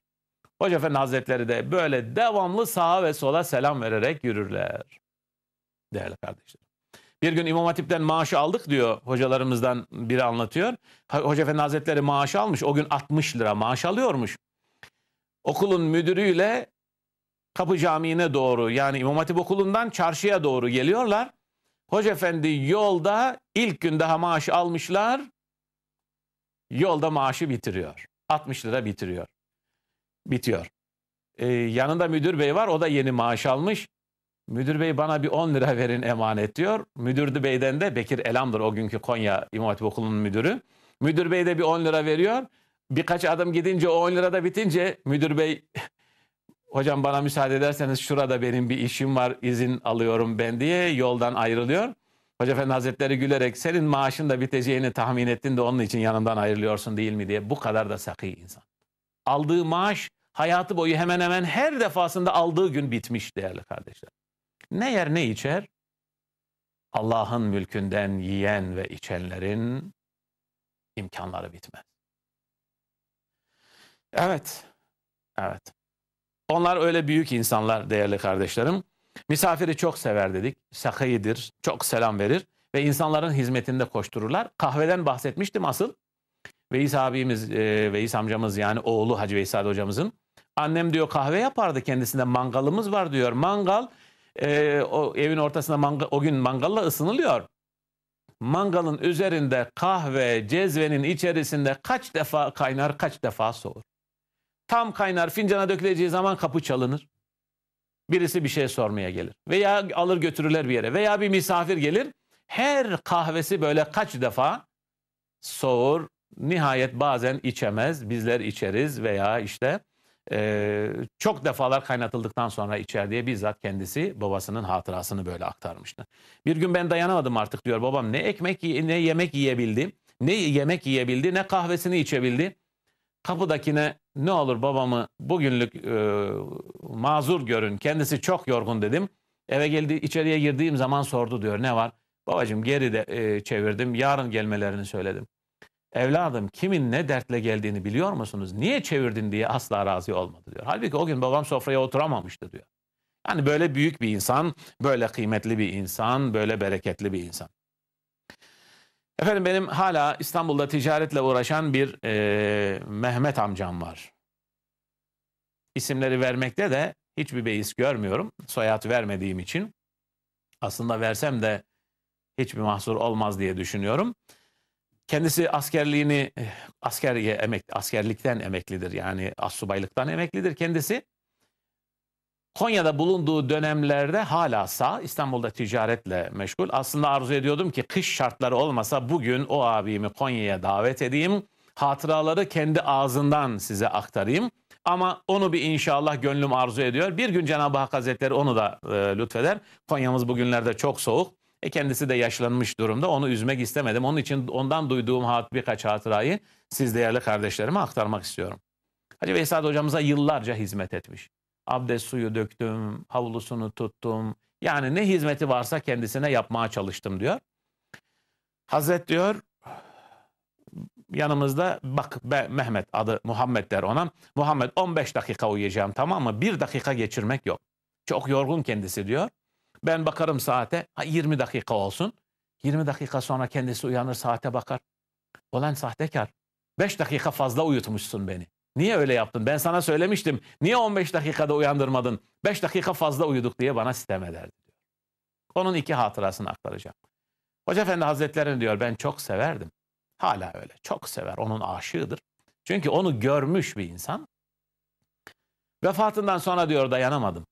Hoca Efendi Hazretleri de böyle devamlı sağa ve sola selam vererek yürürler. Değerli kardeşler. Bir gün İmam Hatip'ten maaşı aldık diyor hocalarımızdan biri anlatıyor. Hoca Efendi Hazretleri maaşı almış. O gün 60 lira maaş alıyormuş. Okulun müdürüyle Kapı Camii'ne doğru yani İmam Hatip okulundan çarşıya doğru geliyorlar. Hoca Efendi yolda ilk gün daha maaş almışlar. Yolda maaşı bitiriyor. 60 lira bitiriyor. Bitiyor. Ee, yanında müdür bey var. O da yeni maaş almış. Müdür bey bana bir 10 lira verin emanet diyor. Müdür beyden de Bekir Elam'dır o günkü Konya İmam Hatip Okulu'nun müdürü. Müdür bey de bir 10 lira veriyor. Birkaç adım gidince o 10 lira da bitince müdür bey hocam bana müsaade ederseniz şurada benim bir işim var izin alıyorum ben diye yoldan ayrılıyor. Hoca Efendi Hazretleri gülerek senin maaşın da biteceğini tahmin ettin de onun için yanından ayrılıyorsun değil mi diye bu kadar da sakı insan. Aldığı maaş hayatı boyu hemen hemen her defasında aldığı gün bitmiş değerli kardeşler. Ne yer ne içer? Allah'ın mülkünden yiyen ve içenlerin imkanları bitmez. Evet, evet. Onlar öyle büyük insanlar değerli kardeşlerim. Misafiri çok sever dedik. Sakayıdır, çok selam verir ve insanların hizmetinde koştururlar. Kahveden bahsetmiştim asıl. Veys abimiz, e, Veys amcamız yani oğlu Hacı Veysade hocamızın. Annem diyor kahve yapardı kendisinde mangalımız var diyor. Mangal e, o evin ortasında mangal, o gün mangalla ısınılıyor. Mangalın üzerinde kahve cezvenin içerisinde kaç defa kaynar kaç defa soğur. Tam kaynar fincana döküleceği zaman kapı çalınır. Birisi bir şey sormaya gelir. Veya alır götürürler bir yere. Veya bir misafir gelir. Her kahvesi böyle kaç defa soğur. Nihayet bazen içemez. Bizler içeriz veya işte e, çok defalar kaynatıldıktan sonra içer diye bizzat kendisi babasının hatırasını böyle aktarmıştı. Bir gün ben dayanamadım artık diyor babam ne ekmek ne yemek yiyebildi ne yemek yiyebildi ne kahvesini içebildi. Kapıdakine ne olur babamı bugünlük e, mazur görün kendisi çok yorgun dedim. Eve geldi içeriye girdiğim zaman sordu diyor ne var? Babacığım geri de e, çevirdim yarın gelmelerini söyledim. Evladım kimin ne dertle geldiğini biliyor musunuz? Niye çevirdin diye asla razı olmadı diyor. Halbuki o gün babam sofraya oturamamıştı diyor. Yani böyle büyük bir insan, böyle kıymetli bir insan, böyle bereketli bir insan. Efendim benim hala İstanbul'da ticaretle uğraşan bir e, Mehmet amcam var. İsimleri vermekte de hiçbir beis görmüyorum. Soyad vermediğim için. Aslında versem de hiçbir mahsur olmaz diye düşünüyorum. Kendisi askerliğini eh, askeriye emek askerlikten emeklidir. Yani assubaylıktan emeklidir kendisi. Konya'da bulunduğu dönemlerde hala sağ, İstanbul'da ticaretle meşgul. Aslında arzu ediyordum ki kış şartları olmasa bugün o abimi Konya'ya davet edeyim. Hatıraları kendi ağzından size aktarayım. Ama onu bir inşallah gönlüm arzu ediyor. Bir gün Cenab-ı Hak Hazretleri onu da e, lütfeder. Konya'mız bugünlerde çok soğuk. E kendisi de yaşlanmış durumda. Onu üzmek istemedim. Onun için ondan duyduğum hat, birkaç hatırayı siz değerli kardeşlerime aktarmak istiyorum. Hacı Veysel hocamıza yıllarca hizmet etmiş. Abdest suyu döktüm, havlusunu tuttum. Yani ne hizmeti varsa kendisine yapmaya çalıştım diyor. Hazret diyor yanımızda bak be, Mehmet adı Muhammed der ona. Muhammed 15 dakika uyuyacağım tamam mı? Bir dakika geçirmek yok. Çok yorgun kendisi diyor. Ben bakarım saate ha, 20 dakika olsun. 20 dakika sonra kendisi uyanır saate bakar. Olan sahtekar. 5 dakika fazla uyutmuşsun beni. Niye öyle yaptın? Ben sana söylemiştim. Niye 15 dakikada uyandırmadın? 5 dakika fazla uyuduk diye bana sitem ederdi. Diyor. Onun iki hatırasını aktaracağım. Hoca Efendi Hazretleri diyor ben çok severdim. Hala öyle. Çok sever. Onun aşığıdır. Çünkü onu görmüş bir insan. Vefatından sonra diyor dayanamadım.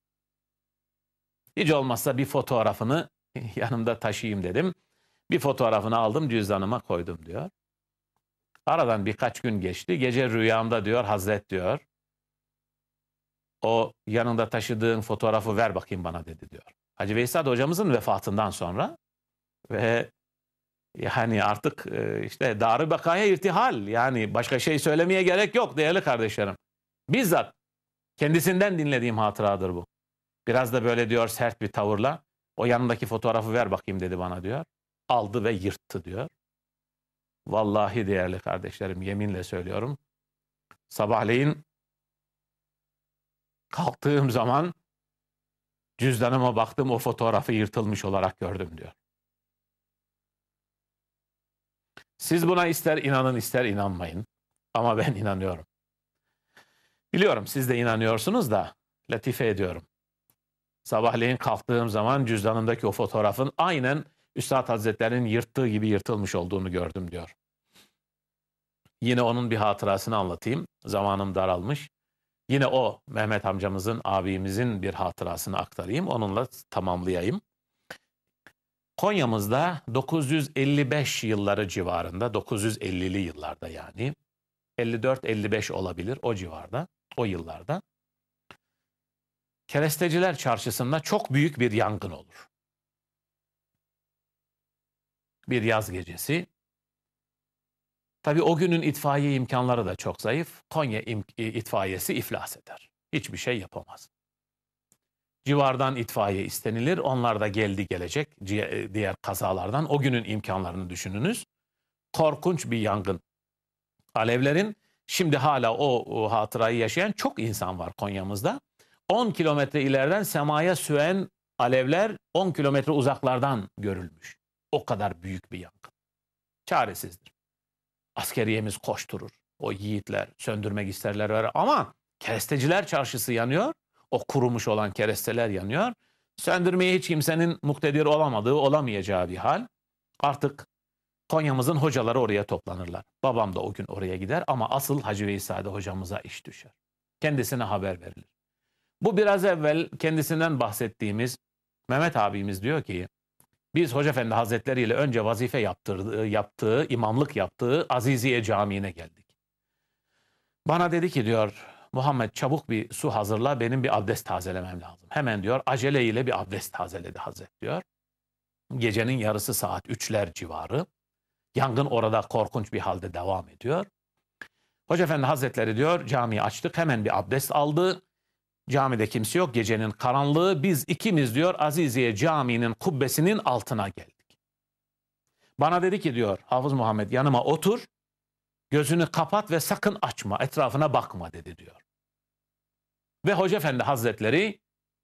Hiç olmazsa bir fotoğrafını yanımda taşıyayım dedim. Bir fotoğrafını aldım cüzdanıma koydum diyor. Aradan birkaç gün geçti. Gece rüyamda diyor Hazret diyor. O yanında taşıdığın fotoğrafı ver bakayım bana dedi diyor. Hacı Veysel hocamızın vefatından sonra ve yani artık e, işte darı bakaya irtihal yani başka şey söylemeye gerek yok değerli kardeşlerim. Bizzat kendisinden dinlediğim hatıradır bu. Biraz da böyle diyor sert bir tavırla o yanındaki fotoğrafı ver bakayım dedi bana diyor. Aldı ve yırttı diyor. Vallahi değerli kardeşlerim yeminle söylüyorum. Sabahleyin kalktığım zaman cüzdanıma baktım o fotoğrafı yırtılmış olarak gördüm diyor. Siz buna ister inanın ister inanmayın. Ama ben inanıyorum. Biliyorum siz de inanıyorsunuz da latife ediyorum. Sabahleyin kalktığım zaman cüzdanındaki o fotoğrafın aynen Üstad Hazretleri'nin yırttığı gibi yırtılmış olduğunu gördüm diyor. Yine onun bir hatırasını anlatayım. Zamanım daralmış. Yine o Mehmet amcamızın, abimizin bir hatırasını aktarayım. Onunla tamamlayayım. Konya'mızda 955 yılları civarında, 950'li yıllarda yani, 54-55 olabilir o civarda, o yıllarda. Keresteciler çarşısında çok büyük bir yangın olur. Bir yaz gecesi. Tabi o günün itfaiye imkanları da çok zayıf. Konya itfaiyesi iflas eder. Hiçbir şey yapamaz. Civardan itfaiye istenilir. Onlar da geldi gelecek e, diğer kazalardan. O günün imkanlarını düşününüz. Korkunç bir yangın. Alevlerin şimdi hala o, o hatırayı yaşayan çok insan var Konya'mızda. 10 kilometre ileriden semaya süen alevler 10 kilometre uzaklardan görülmüş. O kadar büyük bir yangın. Çaresizdir. Askeriyemiz koşturur. O yiğitler söndürmek isterler ama keresteciler çarşısı yanıyor. O kurumuş olan keresteler yanıyor. Söndürmeye hiç kimsenin muktedir olamadığı, olamayacağı bir hal. Artık Konya'mızın hocaları oraya toplanırlar. Babam da o gün oraya gider ama asıl Hacı Veysade hocamıza iş düşer. Kendisine haber verilir. Bu biraz evvel kendisinden bahsettiğimiz Mehmet abimiz diyor ki biz Hoca Efendi Hazretleri ile önce vazife yaptırdığı, yaptığı, imamlık yaptığı Aziziye Camii'ne geldik. Bana dedi ki diyor Muhammed çabuk bir su hazırla benim bir abdest tazelemem lazım. Hemen diyor aceleyle bir abdest tazeledi Hazret diyor. Gecenin yarısı saat üçler civarı. Yangın orada korkunç bir halde devam ediyor. Hoca Efendi Hazretleri diyor camiyi açtık hemen bir abdest aldı. Camide kimse yok gecenin karanlığı biz ikimiz diyor Aziziye caminin kubbesinin altına geldik. Bana dedi ki diyor Hafız Muhammed yanıma otur gözünü kapat ve sakın açma etrafına bakma dedi diyor. Ve Hoca Efendi Hazretleri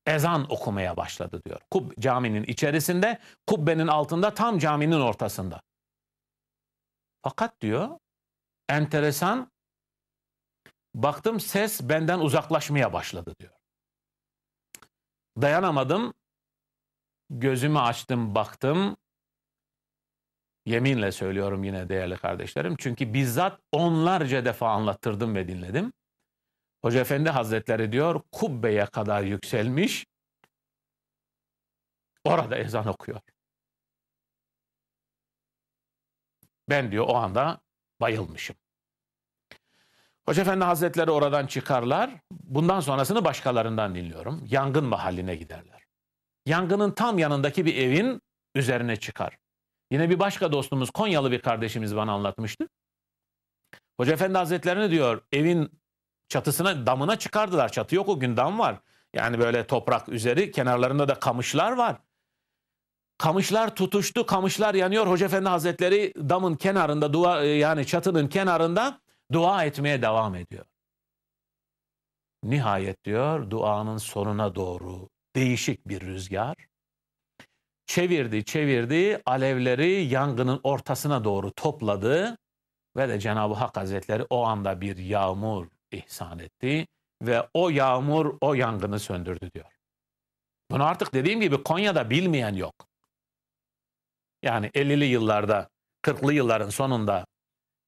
ezan okumaya başladı diyor. Kub, caminin içerisinde, kubbenin altında, tam caminin ortasında. Fakat diyor, enteresan, baktım ses benden uzaklaşmaya başladı diyor. Dayanamadım, gözümü açtım, baktım. Yeminle söylüyorum yine değerli kardeşlerim. Çünkü bizzat onlarca defa anlattırdım ve dinledim. Hoca Efendi Hazretleri diyor kubbeye kadar yükselmiş. Orada ezan okuyor. Ben diyor o anda bayılmışım. Hoca Efendi Hazretleri oradan çıkarlar. Bundan sonrasını başkalarından dinliyorum. Yangın mahalline giderler. Yangının tam yanındaki bir evin üzerine çıkar. Yine bir başka dostumuz Konyalı bir kardeşimiz bana anlatmıştı. Hoca Efendi Hazretlerini diyor evin çatısına damına çıkardılar. Çatı yok o gün dam var. Yani böyle toprak üzeri kenarlarında da kamışlar var. Kamışlar tutuştu, kamışlar yanıyor. Hoca Efendi Hazretleri damın kenarında dua yani çatının kenarında dua etmeye devam ediyor. Nihayet diyor duanın sonuna doğru değişik bir rüzgar çevirdi çevirdi alevleri yangının ortasına doğru topladı ve de Cenab-ı Hak Hazretleri o anda bir yağmur ihsan etti ve o yağmur o yangını söndürdü diyor. Bunu artık dediğim gibi Konya'da bilmeyen yok. Yani 50'li yıllarda, 40'lı yılların sonunda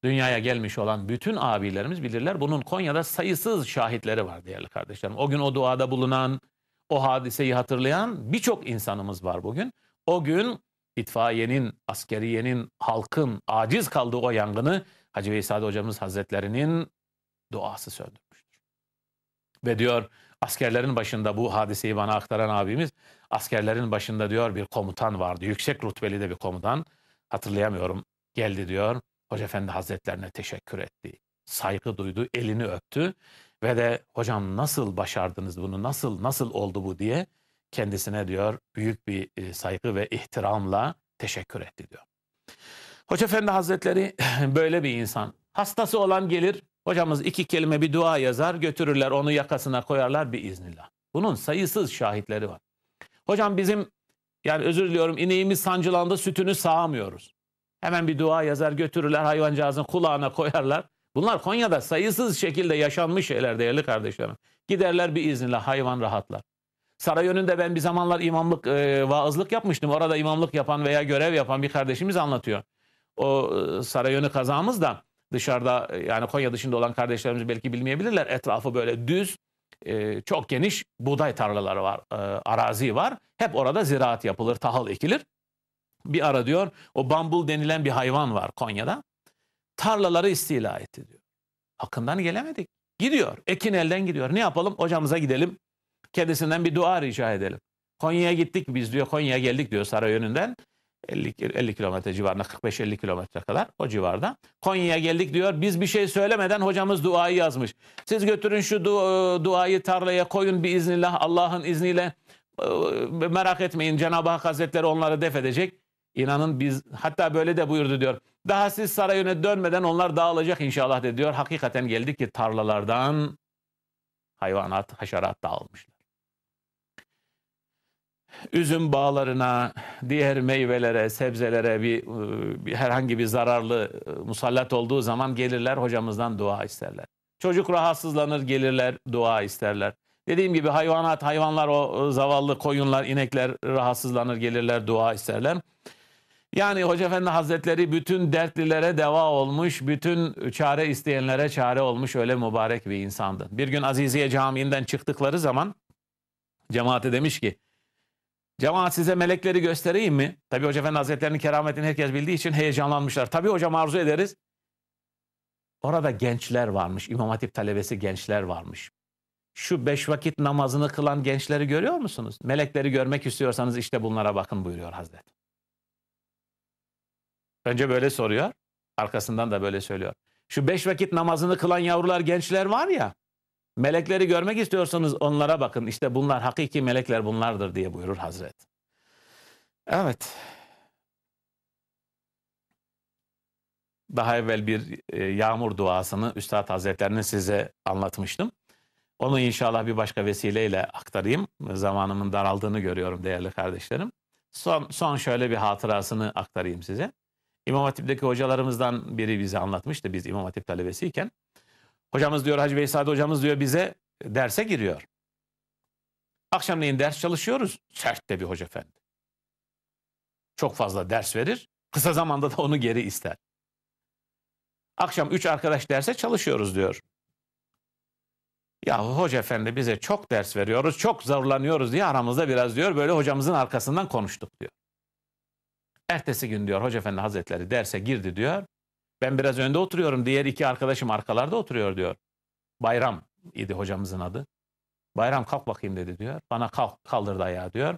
dünyaya gelmiş olan bütün abilerimiz bilirler. Bunun Konya'da sayısız şahitleri var değerli kardeşlerim. O gün o duada bulunan, o hadiseyi hatırlayan birçok insanımız var bugün. O gün itfaiyenin, askeriyenin, halkın aciz kaldığı o yangını Hacı Veysade hocamız hazretlerinin duası söndürmüştür. Ve diyor askerlerin başında bu hadiseyi bana aktaran abimiz askerlerin başında diyor bir komutan vardı. Yüksek rütbeli de bir komutan. Hatırlayamıyorum. Geldi diyor. Hoca Efendi Hazretlerine teşekkür etti. Saygı duydu, elini öptü ve de hocam nasıl başardınız bunu, nasıl nasıl oldu bu diye kendisine diyor büyük bir e, saygı ve ihtiramla teşekkür etti diyor. Hoca Efendi Hazretleri böyle bir insan. Hastası olan gelir, hocamız iki kelime bir dua yazar, götürürler onu yakasına koyarlar bir iznillah. Bunun sayısız şahitleri var. Hocam bizim yani özür diliyorum ineğimiz sancılandı sütünü sağamıyoruz. Hemen bir dua yazar götürürler hayvancağızın kulağına koyarlar. Bunlar Konya'da sayısız şekilde yaşanmış şeyler değerli kardeşlerim. Giderler bir iznillah hayvan rahatlar. Saray önünde ben bir zamanlar imamlık, e, vaazlık yapmıştım. Orada imamlık yapan veya görev yapan bir kardeşimiz anlatıyor. O e, saray önü kazamız da dışarıda e, yani Konya dışında olan kardeşlerimiz belki bilmeyebilirler. Etrafı böyle düz, e, çok geniş buğday tarlaları var, e, arazi var. Hep orada ziraat yapılır, tahıl ekilir. Bir ara diyor o bambul denilen bir hayvan var Konya'da. Tarlaları istila etti diyor. Hakkından gelemedik. Gidiyor. Ekin elden gidiyor. Ne yapalım? Hocamıza gidelim. Kendisinden bir dua rica edelim. Konya'ya gittik biz diyor. Konya'ya geldik diyor saray yönünden. 50, 50 kilometre civarında 45-50 kilometre kadar o civarda. Konya'ya geldik diyor. Biz bir şey söylemeden hocamız duayı yazmış. Siz götürün şu du duayı tarlaya koyun bir iznillah Allah'ın izniyle merak etmeyin Cenab-ı Hak Hazretleri onları def edecek. İnanın biz hatta böyle de buyurdu diyor. Daha siz sarayına dönmeden onlar dağılacak inşallah de diyor. Hakikaten geldik ki tarlalardan hayvanat, haşerat dağılmışlar. Üzüm bağlarına, diğer meyvelere, sebzelere bir, bir herhangi bir zararlı musallat olduğu zaman gelirler hocamızdan dua isterler. Çocuk rahatsızlanır gelirler dua isterler. Dediğim gibi hayvanat, hayvanlar o zavallı koyunlar, inekler rahatsızlanır gelirler dua isterler. Yani Hoca Efendi Hazretleri bütün dertlilere deva olmuş, bütün çare isteyenlere çare olmuş öyle mübarek bir insandı. Bir gün Aziziye Camii'nden çıktıkları zaman cemaate demiş ki, cemaat size melekleri göstereyim mi? Tabi Hoca Efendi Hazretleri'nin kerametini herkes bildiği için heyecanlanmışlar. Tabi hocam arzu ederiz. Orada gençler varmış, İmam Hatip talebesi gençler varmış. Şu beş vakit namazını kılan gençleri görüyor musunuz? Melekleri görmek istiyorsanız işte bunlara bakın buyuruyor Hazret. Önce böyle soruyor. Arkasından da böyle söylüyor. Şu beş vakit namazını kılan yavrular, gençler var ya. Melekleri görmek istiyorsanız onlara bakın. İşte bunlar hakiki melekler bunlardır diye buyurur Hazret. Evet. Daha evvel bir e, yağmur duasını Üstad Hazretlerinin size anlatmıştım. Onu inşallah bir başka vesileyle aktarayım. Zamanımın daraldığını görüyorum değerli kardeşlerim. Son, son şöyle bir hatırasını aktarayım size. İmam Hatip'teki hocalarımızdan biri bize anlatmıştı biz İmam Hatip talebesiyken. Hocamız diyor Hacı Veysade hocamız diyor bize derse giriyor. Akşamleyin ders çalışıyoruz. Sert de bir hoca efendi. Çok fazla ders verir. Kısa zamanda da onu geri ister. Akşam üç arkadaş derse çalışıyoruz diyor. Ya hoca efendi bize çok ders veriyoruz, çok zorlanıyoruz diye aramızda biraz diyor böyle hocamızın arkasından konuştuk diyor. Ertesi gün diyor hoca efendi hazretleri derse girdi diyor. Ben biraz önde oturuyorum, diğer iki arkadaşım arkalarda oturuyor diyor. Bayram idi hocamızın adı. Bayram kalk bakayım dedi diyor. Bana kalk, kaldırdı ayağı diyor.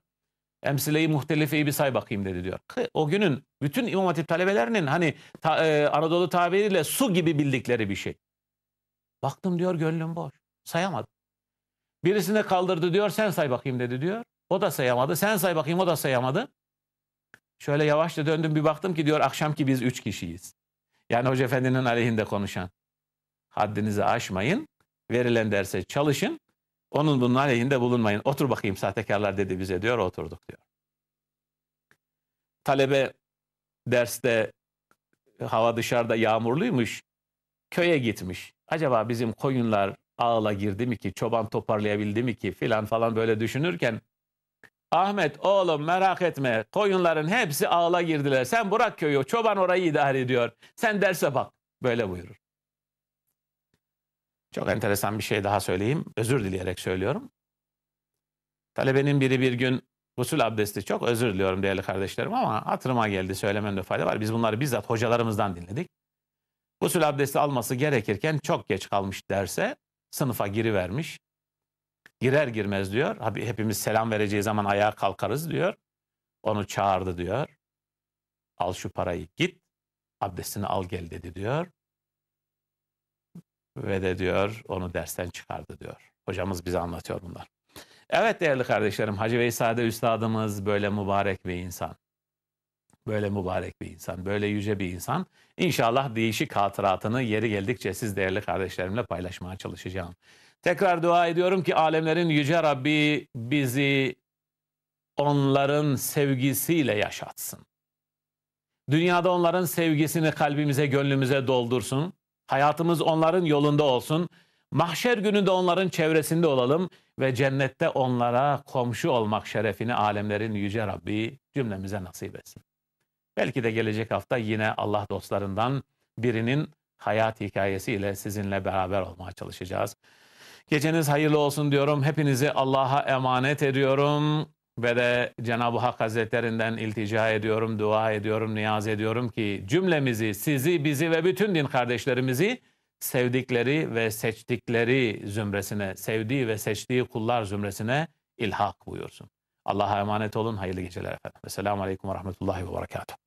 Emsile-i muhtelifeyi bir say bakayım dedi diyor. O günün bütün İmam Hatip talebelerinin hani ta, e, Anadolu tabiriyle su gibi bildikleri bir şey. Baktım diyor gönlüm boş. Sayamadı. Birisine kaldırdı diyor sen say bakayım dedi diyor. O da sayamadı. Sen say bakayım o da sayamadı. Şöyle yavaşça döndüm bir baktım ki diyor akşamki biz üç kişiyiz. Yani Hoca Efendi'nin aleyhinde konuşan. Haddinizi aşmayın. Verilen derse çalışın. Onun bunun aleyhinde bulunmayın. Otur bakayım sahtekarlar dedi bize diyor. Oturduk diyor. Talebe derste hava dışarıda yağmurluymuş. Köye gitmiş. Acaba bizim koyunlar ağla girdi mi ki, çoban toparlayabildi mi ki filan falan böyle düşünürken Ahmet oğlum merak etme koyunların hepsi ağla girdiler. Sen bırak köyü çoban orayı idare ediyor. Sen derse bak. Böyle buyurur. Çok enteresan bir şey daha söyleyeyim. Özür dileyerek söylüyorum. Talebenin biri bir gün gusül abdesti çok özür diliyorum değerli kardeşlerim ama hatırıma geldi söylememde fayda var. Biz bunları bizzat hocalarımızdan dinledik. Gusül abdesti alması gerekirken çok geç kalmış derse sınıfa girivermiş. Girer girmez diyor. Hepimiz selam vereceği zaman ayağa kalkarız diyor. Onu çağırdı diyor. Al şu parayı git. Abdestini al gel dedi diyor. Ve de diyor onu dersten çıkardı diyor. Hocamız bize anlatıyor bunlar. Evet değerli kardeşlerim Hacı Veysade Üstadımız böyle mübarek bir insan. Böyle mübarek bir insan, böyle yüce bir insan. İnşallah değişik hatıratını yeri geldikçe siz değerli kardeşlerimle paylaşmaya çalışacağım. Tekrar dua ediyorum ki alemlerin yüce Rabbi bizi onların sevgisiyle yaşatsın. Dünyada onların sevgisini kalbimize, gönlümüze doldursun. Hayatımız onların yolunda olsun. Mahşer gününde onların çevresinde olalım ve cennette onlara komşu olmak şerefini alemlerin yüce Rabbi cümlemize nasip etsin. Belki de gelecek hafta yine Allah dostlarından birinin hayat hikayesiyle sizinle beraber olmaya çalışacağız. Geceniz hayırlı olsun diyorum. Hepinizi Allah'a emanet ediyorum ve de Cenab-ı Hak Hazretlerinden iltica ediyorum, dua ediyorum, niyaz ediyorum ki cümlemizi, sizi, bizi ve bütün din kardeşlerimizi sevdikleri ve seçtikleri zümresine, sevdiği ve seçtiği kullar zümresine ilhak buyursun. Allah'a emanet olun. Hayırlı geceler efendim. Esselamu Aleyküm ve Rahmetullahi ve Berekatuhu.